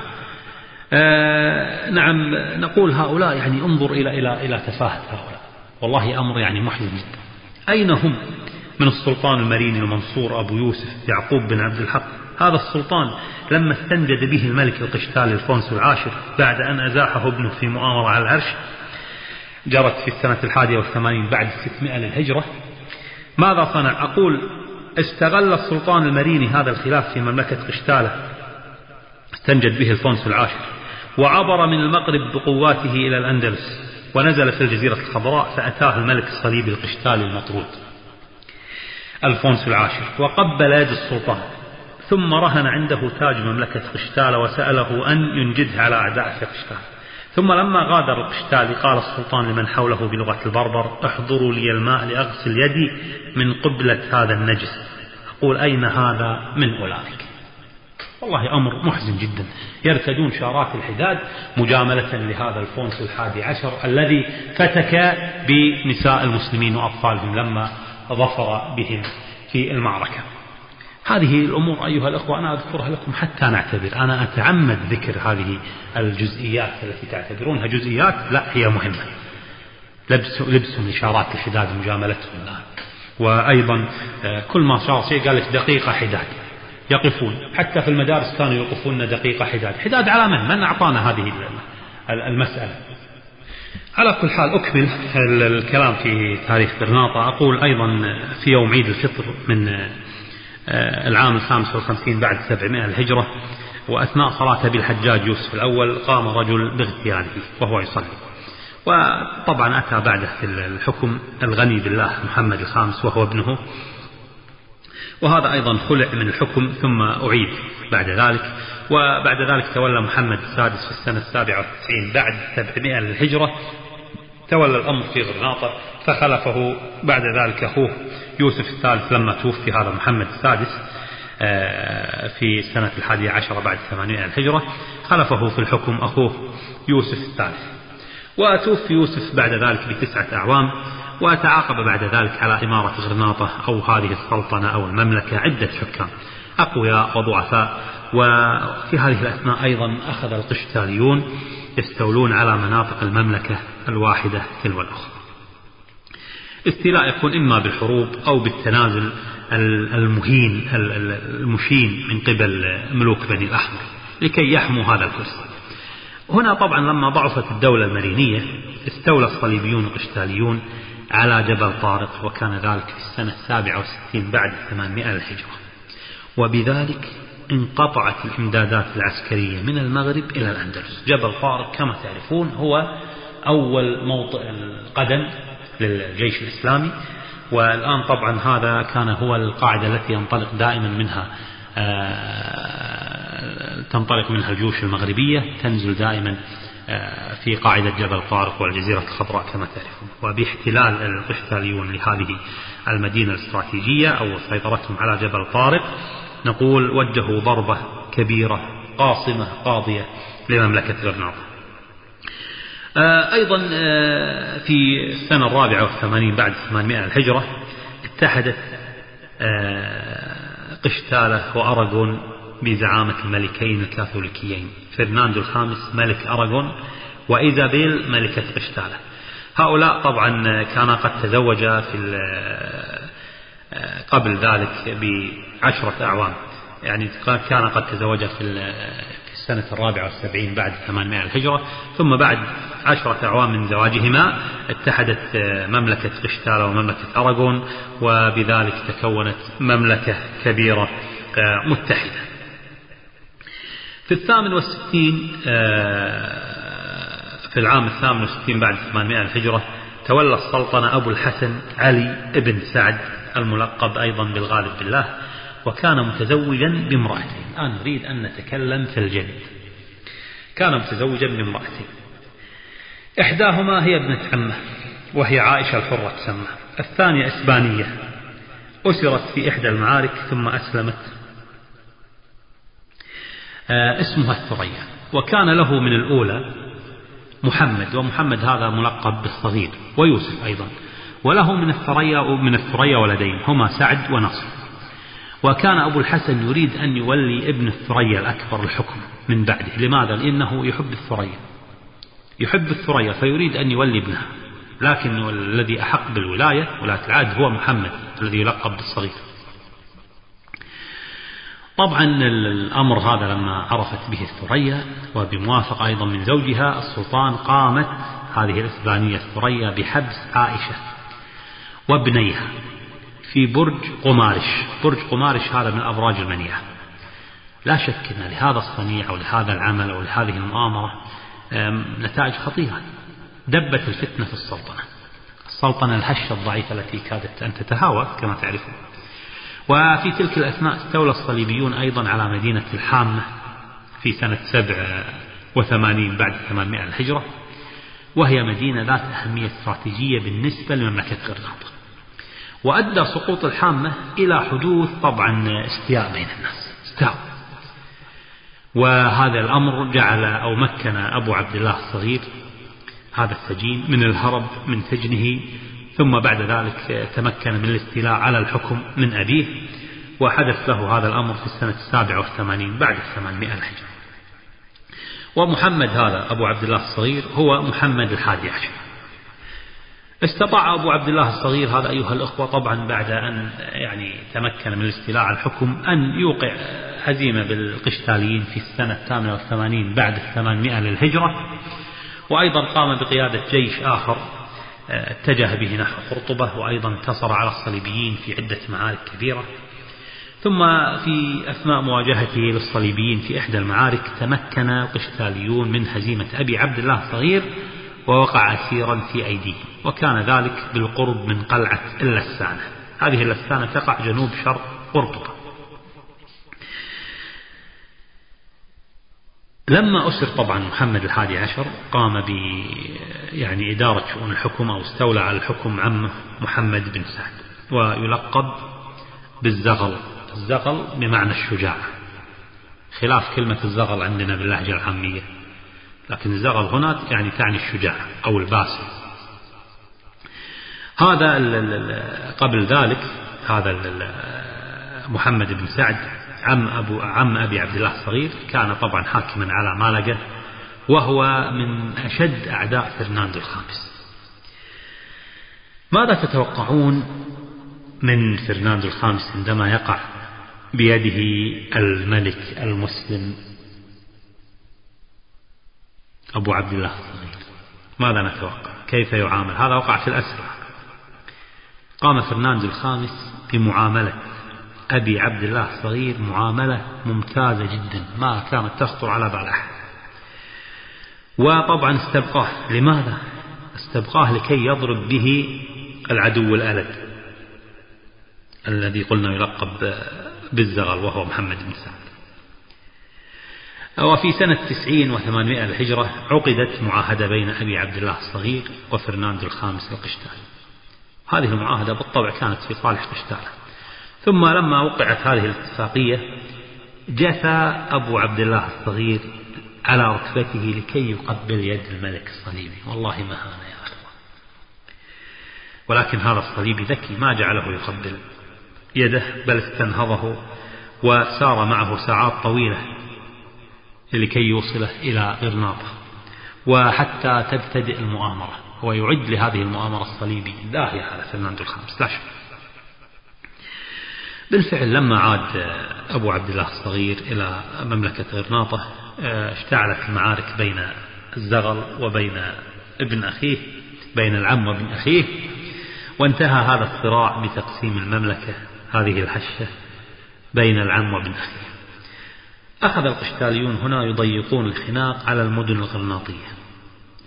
آه نعم نقول هؤلاء يعني انظر إلى إلى إلى تفاهة هؤلاء. والله أمر يعني محزن جدا. أين هم؟ من السلطان المريني المنصور أبو يوسف يعقوب بن عبد الحق. هذا السلطان لما استنجد به الملك القشتالي الفونسو العاشر بعد أن أزاحه ابنه في مؤامرة على العرش جرت في السنة الحادية والثمانين بعد 600 للهجرة. ماذا صنع؟ أقول استغل السلطان المريني هذا الخلاف في مملكة قشتالة. استنجد به الفونسو العاشر. وعبر من المغرب بقواته إلى الأندلس ونزل في الجزيرة الخضراء فأتاه الملك الصليبي القشتالي المطرود. الفونسو العاشر. وقبل يد السلطان. ثم رهن عنده تاج مملكة قشتالة وسأله أن ينجده على أعدائه في قشتالة ثم لما غادر القشتالي قال السلطان لمن حوله بلغة البربر احضروا لي الماء لأغسل يدي من قبلة هذا النجس. أقول أين هذا من أولئك؟ والله أمر محزن جدا. يرتدون شارات الحداد مجاملة لهذا الفونس الحادي عشر الذي فتك بنساء المسلمين وأطفالهم لما ظفر بهم في المعركة. هذه الأمور أيها الأخوة أنا أذكرها لكم حتى نعتبر أنا أتعمد ذكر هذه الجزئيات التي تعتبرونها جزئيات. لا هي مهمة. لبس لبسهم إشارات الحداد مجاملتهم الآن. وأيضا آه، كل ما صار شيء قال لك دقيقة حداد. يقفون. حتى في المدارس كانوا يوقفون دقيقة حداد. حداد على من؟ من أعطانا هذه المسألة؟ على كل حال أكمل الكلام في تاريخ برناطة. أقول أيضا في يوم عيد الفطر من آه، العام الخامس والخمسين بعد سبعمائة الهجرة وأثناء صلاة أبي الحجاج يوسف الأول قام رجل باغتياله وهو يصلي. وطبعا أتى بعده في الحكم الغني بالله محمد الخامس وهو ابنه. وهذا أيضا خلع من الحكم ثم أعيد بعد ذلك. وبعد ذلك تولى محمد السادس في السنة السابعة والتسعين بعد سبعمائة للهجرة تولى الأمر في غرناطة فخلفه بعد ذلك أخوه يوسف الثالث لما توفي هذا محمد السادس آه، في السنة الحادية عشرة بعد ثمانمائة الهجرة خلفه في الحكم أخوه يوسف الثالث. وتوفي يوسف بعد ذلك بتسعة أعوام وتعاقب بعد ذلك على إمارة غرناطة أو هذه السلطنة أو المملكة عدة حكام أقوياء وضعفاء. وفي هذه الأثناء أيضا أخذ القشتاليون يستولون على مناطق المملكة الواحدة تلو الأخرى. استيلاء يكون إما بالحروب أو بالتنازل المهين المشين من قبل ملوك بني الأحمر لكي يحموا هذا الكرسي هنا طبعا لما ضعفت الدولة المرينية استولى الصليبيون القشتاليون على جبل طارق وكان ذلك في السنة السابعة والستين بعد 800 للهجرة. وبذلك انقطعت الإمدادات العسكرية من المغرب إلى الأندلس. جبل طارق كما تعرفون هو أول موطئ القدم للجيش الإسلامي والآن طبعا هذا كان هو القاعدة التي ينطلق دائما منها آه، تنطلق منها الجيوش المغربية تنزل دائما آه، في قاعدة جبل طارق والجزيرة الخضراء كما تعرفون. وباحتلال القشتاليون لهذه المدينة الاستراتيجية أو سيطرتهم على جبل طارق نقول وجهوا ضربة كبيرة قاصمة قاضية لمملكة غرناطة أيضا آه، في السنة الرابعة والثمانين بعد 800 الهجرة اتحدت قشتالة وأراغون بزعامة الملكين الكاثوليكيين. فرناندو الخامس ملك أراغون وإيزابيل ملكة قشتالة. هؤلاء طبعا كانا قد تزوجا في قبل ذلك بعشرة أعوام. يعني كان قد تزوجا في السنة الرابعة والسبعين بعد 800 الهجرة ثم بعد عشرة أعوام من زواجهما اتحدت مملكة قشتالة ومملكة أراغون وبذلك تكونت مملكة كبيرة متحدة. في الثامن والستين آه، في العام الثامن والستين بعد 800 الهجرة تولى السلطنة أبو الحسن علي بن سعد الملقب أيضا بالغالب بالله وكان متزوجا بامرأتين. الآن نريد أن نتكلم في الجد كان متزوجا بامرأتين. إحداهما هي ابنة عمه وهي عائشة الحرة تسمى. الثانية إسبانية. أسرت في إحدى المعارك ثم أسلمت. آه، اسمها الثريا. وكان له من الأولى محمد ومحمد هذا ملقب بالصغير ويوسف أيضا. وله من الثريا من الثريا ولدين هما سعد ونصر. وكان أبو الحسن يريد أن يولي ابن الثريا الأكبر الحكم من بعده. لماذا؟ لأنه يحب الثريا. يحب الثريا فيريد أن يولي ابنها لكن الذي أحق بالولاية ولاية العهد هو محمد الذي يلقب بالصغير. طبعا الأمر هذا لما عرفت به الثريا وبموافقة أيضا من زوجها السلطان قامت هذه الإسبانية الثريا بحبس عائشة وابنيها. في برج قمارش. برج قمارش هذا من الأبراج المنيعة لا شك أن لهذا الصنيع أو لهذا العمل أو لهذه المؤامرة نتائج خطيرة. دبت الفتنة في السلطنة. السلطنة الهشة الضعيفة التي كادت أن تتهاوى كما تعرفون. وفي تلك الأثناء استولى الصليبيون أيضا على مدينة الحامة في سنة سبع وثمانين بعد ثمانمائة الهجرة. وهي مدينة ذات أهمية استراتيجية بالنسبة لمملكة غرناطة. وأدى سقوط الحامة إلى حدوث طبعا استياء بين الناس استاء وهذا الأمر جعل أو مكن أبو عبد الله الصغير هذا السجين من الهرب من سجنه ثم بعد ذلك تمكن من الاستيلاء على الحكم من أبيه وحدث له هذا الأمر في السنة السابعة والثمانين بعد الثمانمائة الهجرة ومحمد هذا أبو عبد الله الصغير هو محمد الحادي عشر. استطاع أبو عبد الله الصغير هذا أيها الأخوة طبعا بعد أن يعني تمكن من الاستيلاء على الحكم أن يوقع هزيمة بالقشتاليين في السنة الثامنة والثمانين بعد الثمانمائة للهجرة. وأيضا قام بقيادة جيش آخر اتجه به نحو قرطبة وأيضا انتصر على الصليبيين في عدة معارك كبيرة. ثم في أثناء مواجهته للصليبيين في إحدى المعارك تمكن القشتاليون من هزيمة أبي عبد الله الصغير ووقع أسيرا في أيديهم وكان ذلك بالقرب من قلعة اللسانة. هذه اللسانة تقع جنوب شرق قرطبة لما أسر طبعا محمد الحادي عشر قام ب يعني إدارة شؤون الحكومة واستولى على الحكم عمه محمد بن سعد ويلقب بالزغل الزغل بمعنى الشجاع خلاف كلمة الزغل عندنا باللهجة العامية. لكن الزغل هنا يعني تعني الشجاع أو الباسل هذا قبل ذلك هذا محمد بن سعد عم أبو عم أبي عبد الله الصغير كان طبعا حاكما على مالقة وهو من أشد أعداء فرناندو الخامس. ماذا تتوقعون من فرناندو الخامس عندما يقع بيده الملك المسلم أبو عبد الله الصغير ماذا نتوقع؟ كيف يعامل؟ هذا وقع في الأسرة قام فرناندو الخامس بمعاملة. أبي عبد الله الصغير معاملة ممتازة جدا ما كانت تخطر على بال أحد. وطبعا استبقاه. لماذا؟ استبقاه لكي يضرب به العدو الألد. الذي قلنا يلقب بالزغل وهو محمد بن سعد. وفي سنة تسعين وثمانمائة الهجرة عقدت معاهدة بين أبي عبد الله الصغير وفرناندو الخامس القشتالي هذه المعاهدة بالطبع كانت في صالح قشتالة. ثم لما وقعت هذه الاتفاقية جثى أبو عبد الله الصغير على ركبته لكي يقبل يد الملك الصليبي. والله مهانة يا أخوة ولكن هذا الصليبي ذكي ما جعله يقبل يده بل استنهضه وسار معه ساعات طويلة لكي يوصله إلى غرناطة وحتى تبتدئ المؤامرة. هو يعد لهذه المؤامرة الصليبي. داهية على فرناندو الخامس. لا شك. بالفعل لما عاد أبو عبد الله الصغير إلى مملكة غرناطة اشتعلت المعارك بين الزغل وبين ابن أخيه بين العم وابن أخيه وانتهى هذا الصراع بتقسيم المملكة هذه الحشة بين العم وابن أخيه. أخذ القشتاليون هنا يضيقون الخناق على المدن الغرناطية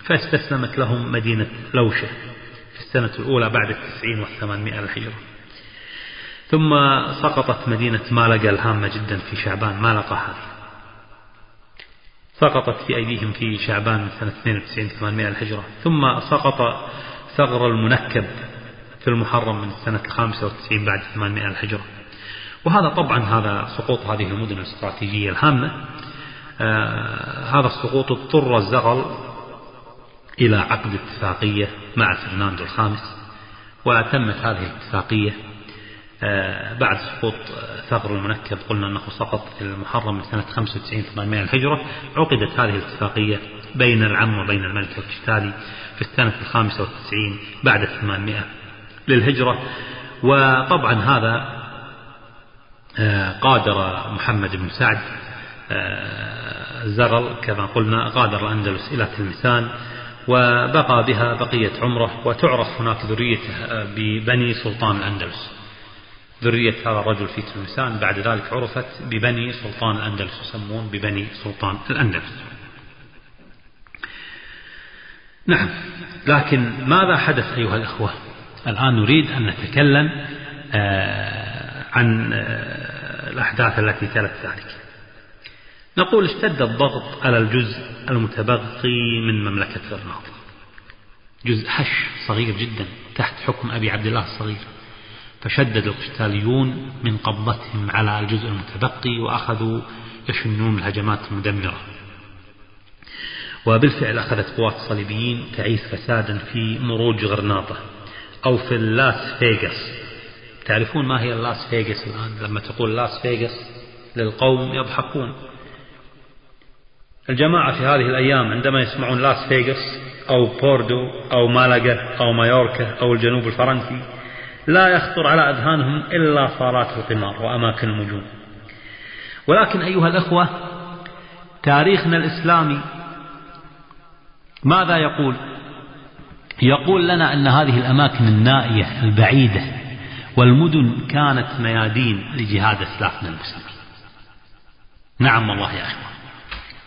فاستسلمت لهم مدينة لوشة في السنة الأولى بعد التسعين والثمانمائة الهجرة. ثم سقطت مدينة مالقا الهامة جدا في شعبان مالقا هذه. سقطت في أيديهم في شعبان سنة 92 800 الهجرة. ثم سقط ثغر المنكب في المحرم من الخامسة والتسعين بعد 800 الهجرة. وهذا طبعا هذا سقوط هذه المدن الاستراتيجية الهامة. آه هذا السقوط اضطر الزغل إلى عقد اتفاقية مع فرناندو الخامس وتمت هذه الاتفاقية. آه بعد سقوط ثغر المنكب قلنا أنه سقط في المحرم من سنة 95 800 الهجرة. عقدت هذه الاتفاقية بين العم وبين الملك الكشتالي في السنة الخامسة والتسعين بعد 800 للهجرة. وطبعا هذا آه، قادر محمد بن سعد آه، زغل كما قلنا غادر الأندلس إلى تلمسان وبقى بها بقية عمره وتعرف هناك ذريته ببني سلطان الأندلس. ذرية هذا الرجل في تلمسان بعد ذلك عرفت ببني سلطان الأندلس يسمون ببني سلطان الأندلس. نعم لكن ماذا حدث أيها الأخوة؟ الآن نريد أن نتكلم آه، عن آه، الأحداث التي تلت ذلك. نقول اشتد الضغط على الجزء المتبقي من مملكة غرناطة جزء هش صغير جدا تحت حكم أبي عبد الله الصغير. فشدد القشتاليون من قبضتهم على الجزء المتبقي وأخذوا يشنون الهجمات المدمرة. وبالفعل أخذت قوات الصليبيين تعيث فسادا في مروج غرناطة أو في اللاس فيغاس. تعرفون ما هي اللاس فيغاس الآن؟ لما تقول لاس فيغاس للقوم يضحكون. الجماعة في هذه الأيام عندما يسمعون لاس فيغاس أو بوردو أو مالاغا أو مايوركا أو الجنوب الفرنسي لا يخطر على أذهانهم إلا صالات القمار وأماكن المجون. ولكن أيها الأخوة تاريخنا الإسلامي ماذا يقول؟ يقول لنا أن هذه الأماكن النائية البعيدة والمدن كانت ميادين لجهاد أسلافنا المسلمين نعم والله يا إخوة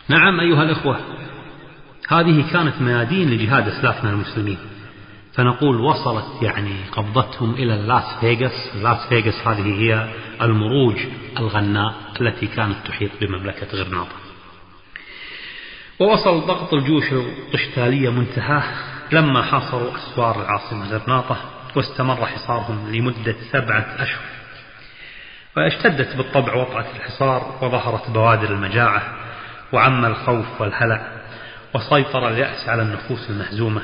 نعم أيها الإخوة هذه كانت ميادين لجهاد أسلافنا المسلمين. فنقول وصلت يعني قبضتهم إلى لاس فيغاس لاس فيغاس هذه هي المروج الغناء التي كانت تحيط بمملكة غرناطة. ووصل ضغط الجيوش القشتالية منتهاة لما حاصروا أسوار العاصمة غرناطة. واستمر حصارهم لمدة سبعة أشهر. واشتدت بالطبع وطأة الحصار وظهرت بوادر المجاعة وعم الخوف والهلع وسيطر اليأس على النفوس المهزومة.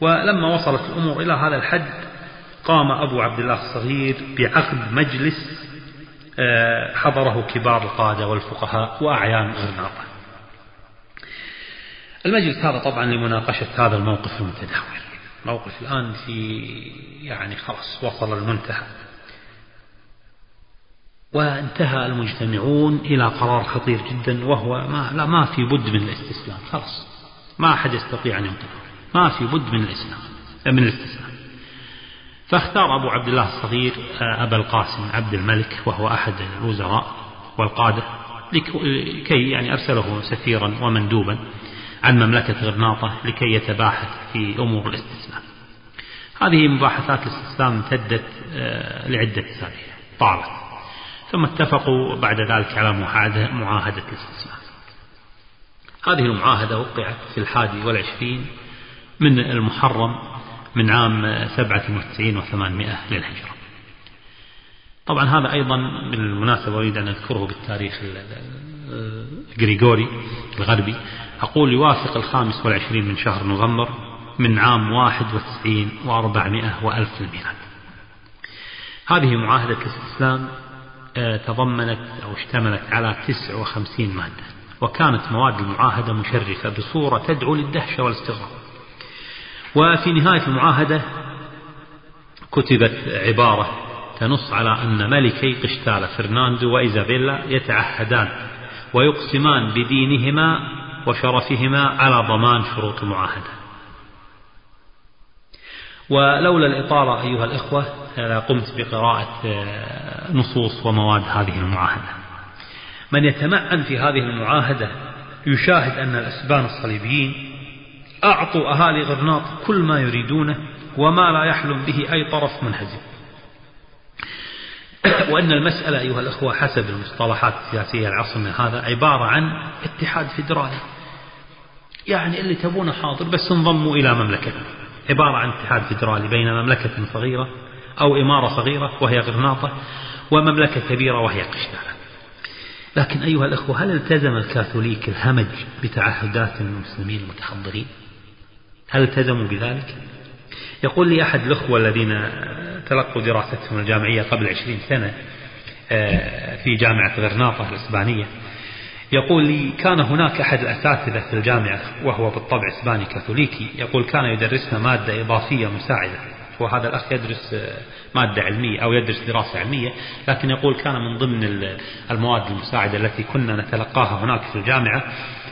ولما وصلت الأمور إلى هذا الحد قام أبو عبد الله الصغير بعقد مجلس آه، حضره كبار القادة والفقهاء وأعيان غرناطة المجلس هذا طبعا لمناقشة هذا الموقف المتدهور موقف الآن في يعني خلاص وصل المنتهى. وانتهى المجتمعون إلى قرار خطير جدا وهو ما, لا ما في بد من الاستسلام خلاص. ما أحد يستطيع أن ينقذه ما في بد من الإسلام من الاستسلام. فاختار أبو عبد الله الصغير آه، أبا القاسم عبد الملك وهو أحد الوزراء والقادة لكي يعني أرسله سفيرا ومندوبا. عن مملكة غرناطة لكي يتباحث في أمور الاستسلام. هذه مباحثات الاستسلام امتدت آه، لعدة أسابيع طالت. ثم اتفقوا بعد ذلك على معاهدة الاستسلام. هذه المعاهدة وقعت في الحادي والعشرين من المحرم من عام سبعة وتسعين وثمانمائة للهجرة. طبعا هذا أيضا بالمناسبة أريد أن أذكره بالتاريخ الغريغوري الغربي. أقول يوافق الخامس والعشرين من شهر نوفمبر من عام واحد وتسعين وأربعمائة وألف الميلاد. هذه معاهدة الاستسلام آه، تضمنت أو اشتملت على 59 مادة وكانت مواد المعاهدة مشرفة بصورة تدعو للدهشة والاستغراب وفي نهاية المعاهدة كتبت عبارة تنص على أن ملكي قشتالة فرناندو وإيزابيلا يتعهدان ويقسمان بدينهما وشرفهما على ضمان شروط المعاهدة. ولولا الإطالة أيها الإخوة قمت بقراءة آه، نصوص ومواد هذه المعاهدة. من يتمعن في هذه المعاهدة يشاهد أن الأسبان الصليبيين أعطوا أهالي غرناط كل ما يريدونه وما لا يحلم به أي طرف منهزم. <coughs> وأن المسألة أيها الأخوة حسب المصطلحات السياسية العصر هذا عبارة عن اتحاد فيدرالي يعني اللي تبونه حاضر بس انضموا إلى مملكة. عبارة عن اتحاد فيدرالي بين مملكة صغيرة أو إمارة صغيرة وهي غرناطة ومملكة كبيرة وهي قشتالة. لكن أيها الأخوة هل التزم الكاثوليك الهمج بتعهدات المسلمين المتحضرين؟ هل التزموا بذلك؟ يقول لي أحد الأخوة الذين تلقوا دراستهم الجامعية قبل عشرين سنة آه، في جامعة غرناطة الإسبانية يقول لي كان هناك أحد الأساتذة في الجامعة وهو بالطبع إسباني كاثوليكي يقول كان يدرسنا مادة إضافية مساعدة وهذا الأخ يدرس آه، مادة علمية أو يدرس دراسة علمية لكن يقول كان من ضمن المواد المساعدة التي كنا نتلقاها هناك في الجامعة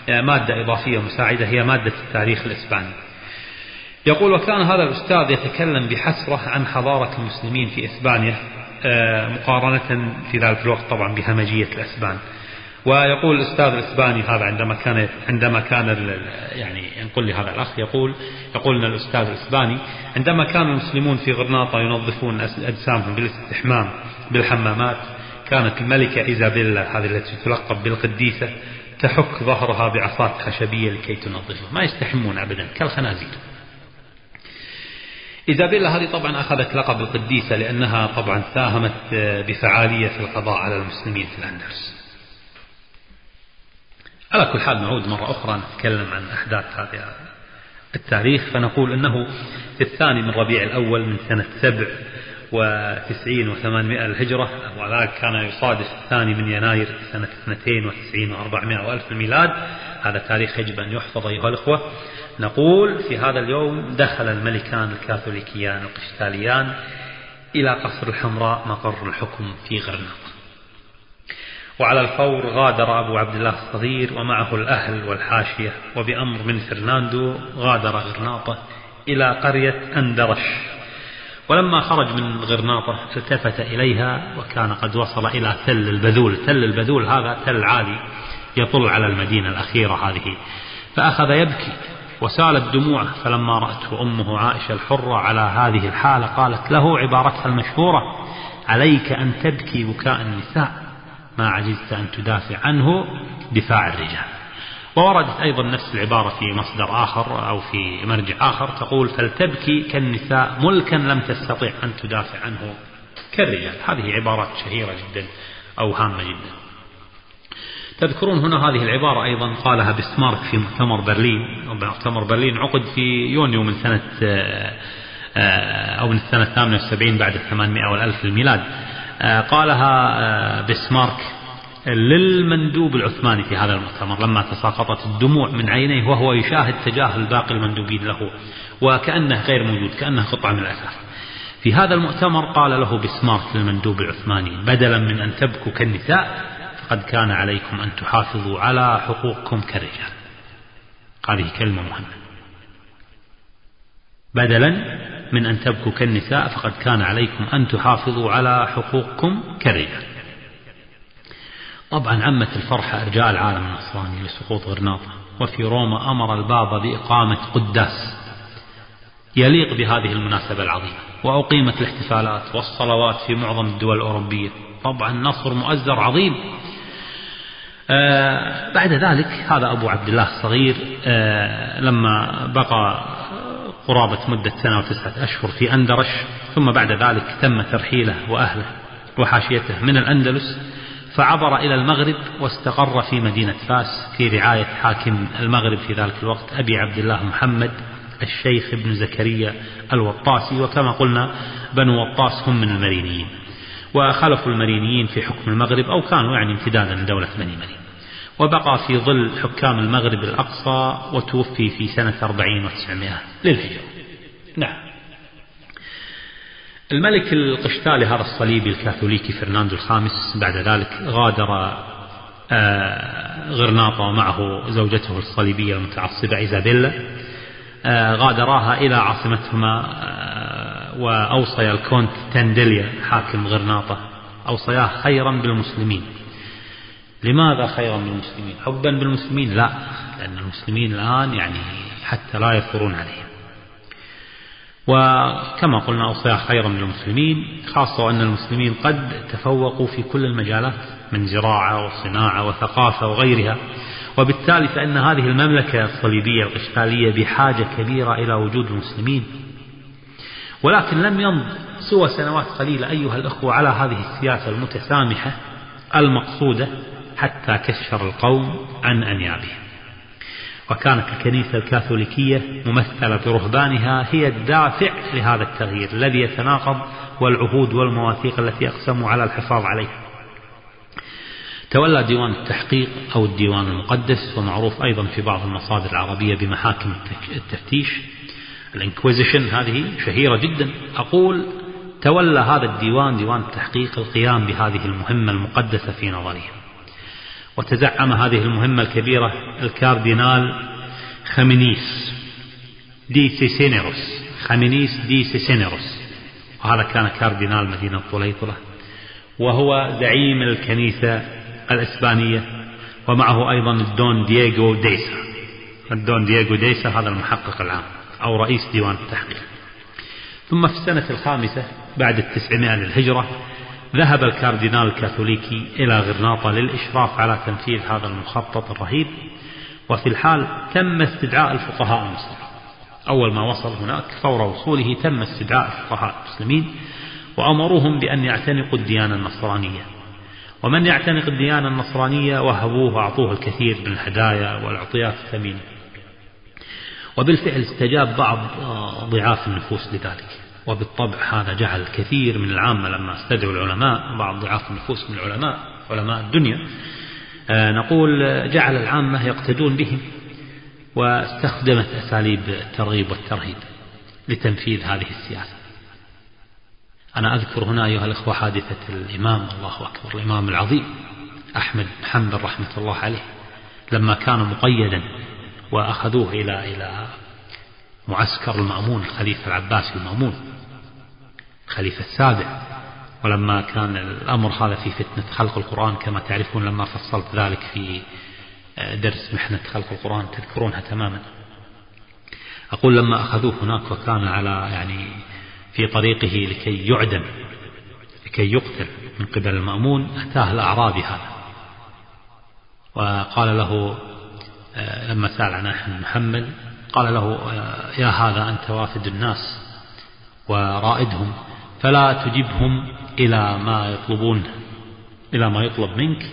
آه، مادة إضافية مساعدة هي مادة التاريخ الإسباني. يقول وكان هذا الأستاذ يتكلم بحسرة عن حضارة المسلمين في إسبانيا آه، مقارنة في ذلك الوقت طبعا بهمجية الأسبان. ويقول الأستاذ الإسباني هذا عندما كان عندما كان يعني ينقل لي هذا الأخ يقول يقول لنا الأستاذ الإسباني عندما كان المسلمون في غرناطة ينظفون أجسامهم بالاستحمام بالحمامات كانت الملكة إيزابيلا هذه التي تلقب بالقديسة تحك ظهرها بعصات خشبية لكي تنظفه ما يستحمون أبدا كالخنازير. إيزابيلا هذه طبعا أخذت لقب القديسة لأنها طبعا ساهمت بفعالية في القضاء على المسلمين في الأندلس. على كل حال نعود مرة أخرى نتكلم عن أحداث هذا التاريخ. فنقول أنه في الثاني من ربيع الأول من سنة سبع وتسعين وثمانمائة الهجرة وذلك كان يصادف الثاني من يناير سنة اثنتين وتسعين وأربعمائة وألف الميلاد. هذا تاريخ يجب أن يحفظ أيها الأخوة. نقول في هذا اليوم دخل الملكان الكاثوليكيان القشتاليان إلى قصر الحمراء مقر الحكم في غرناطة. وعلى الفور غادر أبو عبد الله الصغير ومعه الأهل والحاشية وبأمر من فرناندو غادر غرناطة إلى قرية أندرش. ولما خرج من غرناطة التفت إليها وكان قد وصل إلى تل البذول. تل البذول هذا تل عالي يطل على المدينة الأخيرة هذه. فأخذ يبكي وسالت دموعه فلما رأته أمه عائشة الحرة على هذه الحالة قالت له عبارتها المشهورة عليك أن تبكي بكاء النساء. ما عجزت أن تدافع عنه دفاع الرجال. ووردت أيضا نفس العبارة في مصدر آخر أو في مرجع آخر تقول فلتبكي كالنساء ملكا لم تستطع أن تدافع عنه كالرجال. هذه عبارات شهيرة جدا أو هامة جدا. تذكرون هنا هذه العبارة أيضا قالها بسمارك في مؤتمر برلين. مؤتمر برلين عقد في يونيو من سنة أو من السنة 78 بعد 800 والألف الميلاد. قالها بسمارك للمندوب العثماني في هذا المؤتمر لما تساقطت الدموع من عينيه وهو يشاهد تجاهل باقي المندوبين له وكأنه غير موجود كأنه قطعة من الأثر. في هذا المؤتمر قال له بسمارك للمندوب العثماني بدلا من أن تبكوا كالنساء فقد كان عليكم أن تحافظوا على حقوقكم كالرجال. هذه كلمة مهمة. بدلا من أن تبكوا كالنساء فقد كان عليكم أن تحافظوا على حقوقكم كالرجال طبعا عمت الفرحة أرجاء العالم النصراني لسقوط غرناطة وفي روما أمر البابا بإقامة قداس يليق بهذه المناسبة العظيمة وأقيمت الاحتفالات والصلوات في معظم الدول الأوروبية. طبعا نصر مؤزر عظيم. آه بعد ذلك هذا أبو عبد الله الصغير آه لما بقى قرابة مدة سنة وتسعة أشهر في أندرش ثم بعد ذلك تم ترحيله وأهله وحاشيته من الأندلس فعبر إلى المغرب واستقر في مدينة فاس في رعاية حاكم المغرب في ذلك الوقت أبي عبد الله محمد الشيخ ابن زكريا الوطاسي وكما قلنا بنو وطاس هم من المرينيين وخلفوا المرينيين في حكم المغرب أو كانوا يعني امتدادا لدولة بني مرين. وبقى في ظل حكام المغرب الأقصى وتوفي في سنة 40 وتسعمائة للهجرة. نعم. الملك القشتالي هذا الصليبي الكاثوليكي فرناندو الخامس بعد ذلك غادر آه، غرناطة ومعه زوجته الصليبية المتعصبة إيزابيلا. آه، غادراها إلى عاصمتهما آه، وأوصي الكونت تندليا حاكم غرناطة. أوصياه خيرا بالمسلمين. لماذا خيرا بالمسلمين حبا بالمسلمين؟ لا لأن المسلمين الآن يعني حتى لا يثورون عليهم. وكما قلنا أوصيها خيرا من المسلمين خاصة وأن المسلمين قد تفوقوا في كل المجالات من زراعة وصناعة وثقافة وغيرها. وبالتالي فإن هذه المملكة الصليبية القشتالية بحاجة كبيرة إلى وجود المسلمين. ولكن لم يمض سوى سنوات قليلة أيها الأخوة على هذه السياسة المتسامحة المقصودة حتى كشر القوم عن أنيابهم وكانت الكنيسة الكاثوليكية ممثلة برهبانها هي الدافع لهذا التغيير الذي يتناقض والعهود والمواثيق التي أقسموا على الحفاظ عليه. تولى ديوان التحقيق أو الديوان المقدس ومعروف أيضا في بعض المصادر العربية بمحاكم التفتيش. ال Inquisition هذه شهيرة جدا. أقول تولى هذا الديوان ديوان التحقيق القيام بهذه المهمة المقدسة في نظرهم وتزعم هذه المهمة الكبيرة الكاردينال خمينيس دي سيسينيروس. خمينيس دي سيسينيروس. وهذا كان كاردينال مدينة طليطلة وهو زعيم الكنيسة الإسبانية ومعه أيضا الدون دييغو ديسا. الدون دييغو ديسا هذا المحقق العام أو رئيس ديوان التحقيق. ثم في السنة الخامسة بعد التسعمائة للهجرة ذهب الكاردينال الكاثوليكي إلى غرناطة للإشراف على تنفيذ هذا المخطط الرهيب وفي الحال تم استدعاء الفقهاء المسلمين. أول ما وصل هناك فور وصوله تم استدعاء الفقهاء المسلمين وأمروهم بأن يعتنقوا الديانة النصرانية. ومن يعتنق الديانة النصرانية وهبوه وأعطوه الكثير من الهدايا والعطيات الثمينة وبالفعل استجاب بعض ضعاف النفوس لذلك. وبالطبع هذا جعل الكثير من العامة لما استدعوا العلماء بعض ضعاف النفوس من العلماء علماء الدنيا آه، نقول جعل العامة يقتدون بهم واستخدمت أساليب الترغيب والترهيب لتنفيذ هذه السياسة. أنا أذكر هنا أيها الأخوة حادثة الإمام الله أكبر الإمام العظيم أحمد بن حنبل رحمة الله عليه لما كان مقيدا وأخذوه إلى إلى معسكر المأمون الخليفة العباسي المأمون. الخليفة السابع. ولما كان الأمر هذا في فتنة خلق القرآن كما تعرفون لما فصلت ذلك في درس محنة خلق القرآن تذكرونها تماما. أقول لما أخذوه هناك وكان على يعني في طريقه لكي يعدم لكي يقتل من قبل المأمون أتاه الأعرابي هذا. وقال له آه، لما سأل عن أحمد محمد قال له آه، يا هذا أنت وافد الناس ورائدهم. فلا تجبهم إلى ما يطلبون إلى ما يطلب منك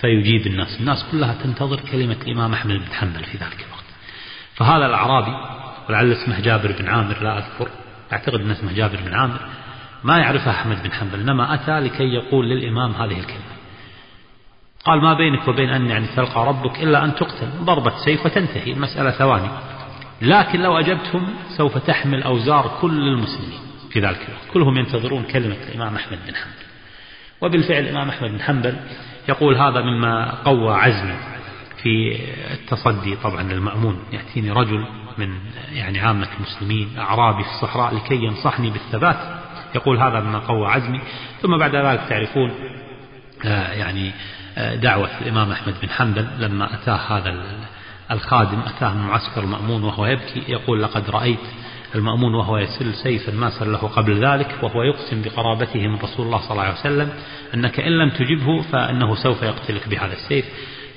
فيجيب الناس. الناس كلها تنتظر كلمة الإمام أحمد بن حنبل في ذلك الوقت. فهذا الأعرابي ولعل اسمه جابر بن عامر لا أذكر أعتقد أن اسمه جابر بن عامر ما يعرفها أحمد بن حنبل إنما أتى لكي يقول للإمام هذه الكلمة. قال ما بينك وبين أن يعني تلقى ربك إلا أن تقتل. ضربة سيف وتنتهي المسألة ثواني. لكن لو أجبتهم سوف تحمل أوزار كل المسلمين. في ذلك الوقت. كلهم ينتظرون كلمة الإمام أحمد بن حنبل. وبالفعل الإمام أحمد بن حنبل يقول هذا مما قوى عزمي في التصدي طبعا للمأمون. يأتيني رجل من يعني عامة المسلمين أعرابي في الصحراء لكي ينصحني بالثبات. يقول هذا مما قوى عزمي. ثم بعد ذلك تعرفون آه، يعني آه، دعوة الإمام أحمد بن حنبل. لما أتاه هذا الخادم أتاه من معسكر المأمون وهو يبكي يقول لقد رأيت المأمون وهو يسل سيفا ما له قبل ذلك وهو يقسم بقرابته من رسول الله صلى الله عليه وسلم أنك إن لم تجبه فإنه سوف يقتلك بهذا السيف.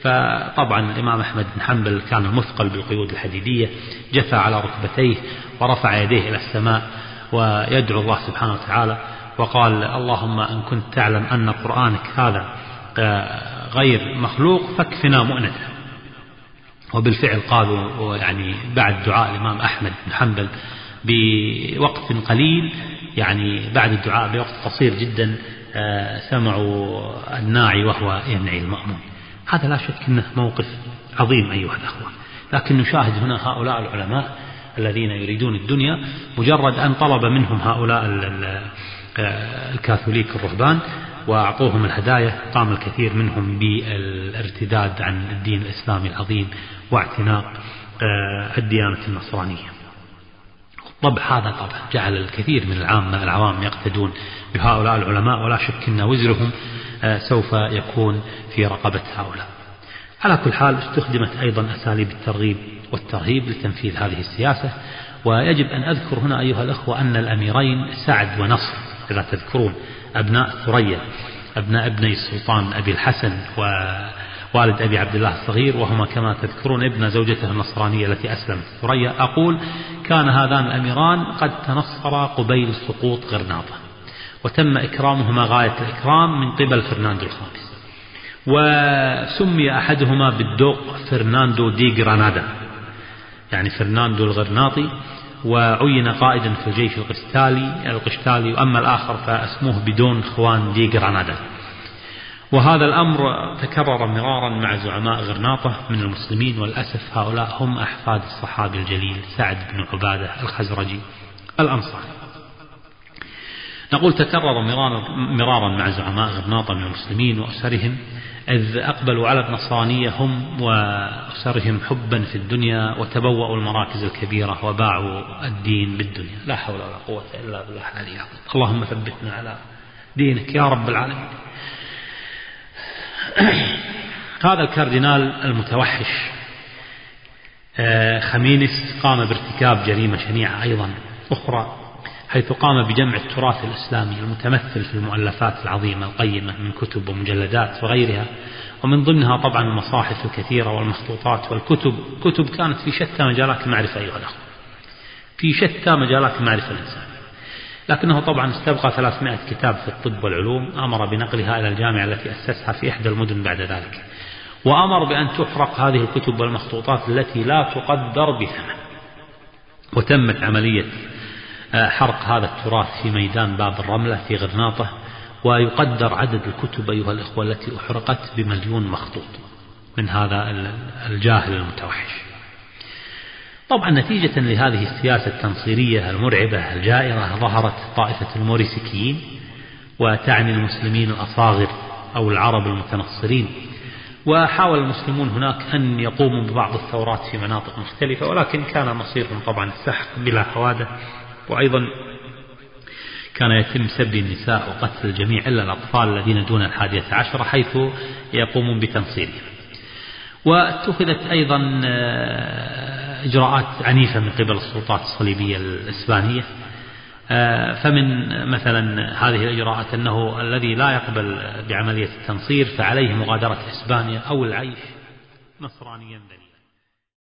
فطبعا الإمام أحمد بن حنبل كان مثقل بالقيود الحديدية جثى على ركبتيه ورفع يديه إلى السماء ويدعو الله سبحانه وتعالى وقال اللهم إن كنت تعلم أن قرآنك هذا آه، غير مخلوق فاكفنا مؤنته. وبالفعل قالوا يعني بعد دعاء الإمام أحمد بن حنبل بوقت قليل يعني بعد الدعاء بوقت قصير جدا آه، سمعوا الناعي وهو ينعي المأمون. هذا لا شك أنه موقف عظيم أيها الأخوة. لكن نشاهد هنا هؤلاء العلماء الذين يريدون الدنيا مجرد أن طلب منهم هؤلاء آه، الكاثوليك الرهبان وأعطوهم الهدايا قام الكثير منهم بالارتداد عن الدين الإسلامي العظيم واعتناق آه، الديانة النصرانية. طبع هذا طبع جعل الكثير من العامة العوام يقتدون بهؤلاء العلماء ولا شك أن وزرهم آه، سوف يكون في رقبة هؤلاء. على كل حال استخدمت أيضا أساليب الترغيب والترهيب لتنفيذ هذه السياسة ويجب أن أذكر هنا أيها الأخوة أن الأميرين سعد ونصر إذا تذكرون أبناء ثريا أبناء ابني السلطان أبي الحسن ووالد أبي عبد الله الصغير وهما كما تذكرون ابن زوجته النصرانية التي أسلمت. ثريا أقول كان هذان الأميران قد تنصرا قبيل سقوط غرناطة وتم إكرامهما غاية الإكرام من قبل فرناندو الخامس. وسمي أحدهما بالدوق فرناندو دي جرانادا يعني فرناندو الغرناطي وعين قائدا في الجيش القشتالي القشتالي وأما الآخر فاسموه بدون خوان دي جرانادا. وهذا الأمر تكرر مرارا مع زعماء غرناطة من المسلمين والأسف هؤلاء هم أحفاد الصحابي الجليل سعد بن عبادة الخزرجي الأنصاري. نقول تكرر مرارا مع زعماء غرناطة من المسلمين وأسرهم إذ أقبلوا على النصرانية هم وأسرهم حبا في الدنيا وتبوأوا المراكز الكبيرة وباعوا الدين بالدنيا. لا حول ولا قوة إلا بالله العلي اللهم ثبتنا على دينك يا رب العالمين. <coughs> هذا الكاردينال المتوحش آه، خمينس قام بارتكاب جريمة شنيعة أيضا أخرى حيث قام بجمع التراث الإسلامي المتمثل في المؤلفات العظيمة القيمة من كتب ومجلدات وغيرها ومن ضمنها طبعا المصاحف الكثيرة والمخطوطات والكتب كتب كانت في شتى مجالات المعرفة أيها الأخوة في شتى مجالات المعرفة الإنسانية. لكنه طبعا استبقى 300 كتاب في الطب والعلوم أمر بنقلها إلى الجامعة التي أسسها في إحدى المدن بعد ذلك وأمر بأن تحرق هذه الكتب والمخطوطات التي لا تقدر بثمن وتمت عملية آه، حرق هذا التراث في ميدان باب الرملة في غرناطة ويقدر عدد الكتب أيها الإخوة التي أحرقت بمليون مخطوط من هذا الجاهل المتوحش. طبعا نتيجة لهذه السياسة التنصيرية المرعبة الجائرة ظهرت طائفة الموريسكيين وتعني المسلمين الأصاغر أو العرب المتنصرين. وحاول المسلمون هناك أن يقوموا ببعض الثورات في مناطق مختلفة ولكن كان مصيرهم طبعا السحق بلا حوادث. وأيضا كان يتم سب النساء وقتل الجميع إلا الأطفال الذين دون الحادية عشرة حيث يقومون بتنصيرهم. واتخذت أيضا آه، إجراءات عنيفة من قبل السلطات الصليبية الإسبانية. آه، فمن مثلا هذه الإجراءات أنه الذي لا يقبل بعملية التنصير فعليه مغادرة إسبانيا أو العيش نصرانيا. ذليلا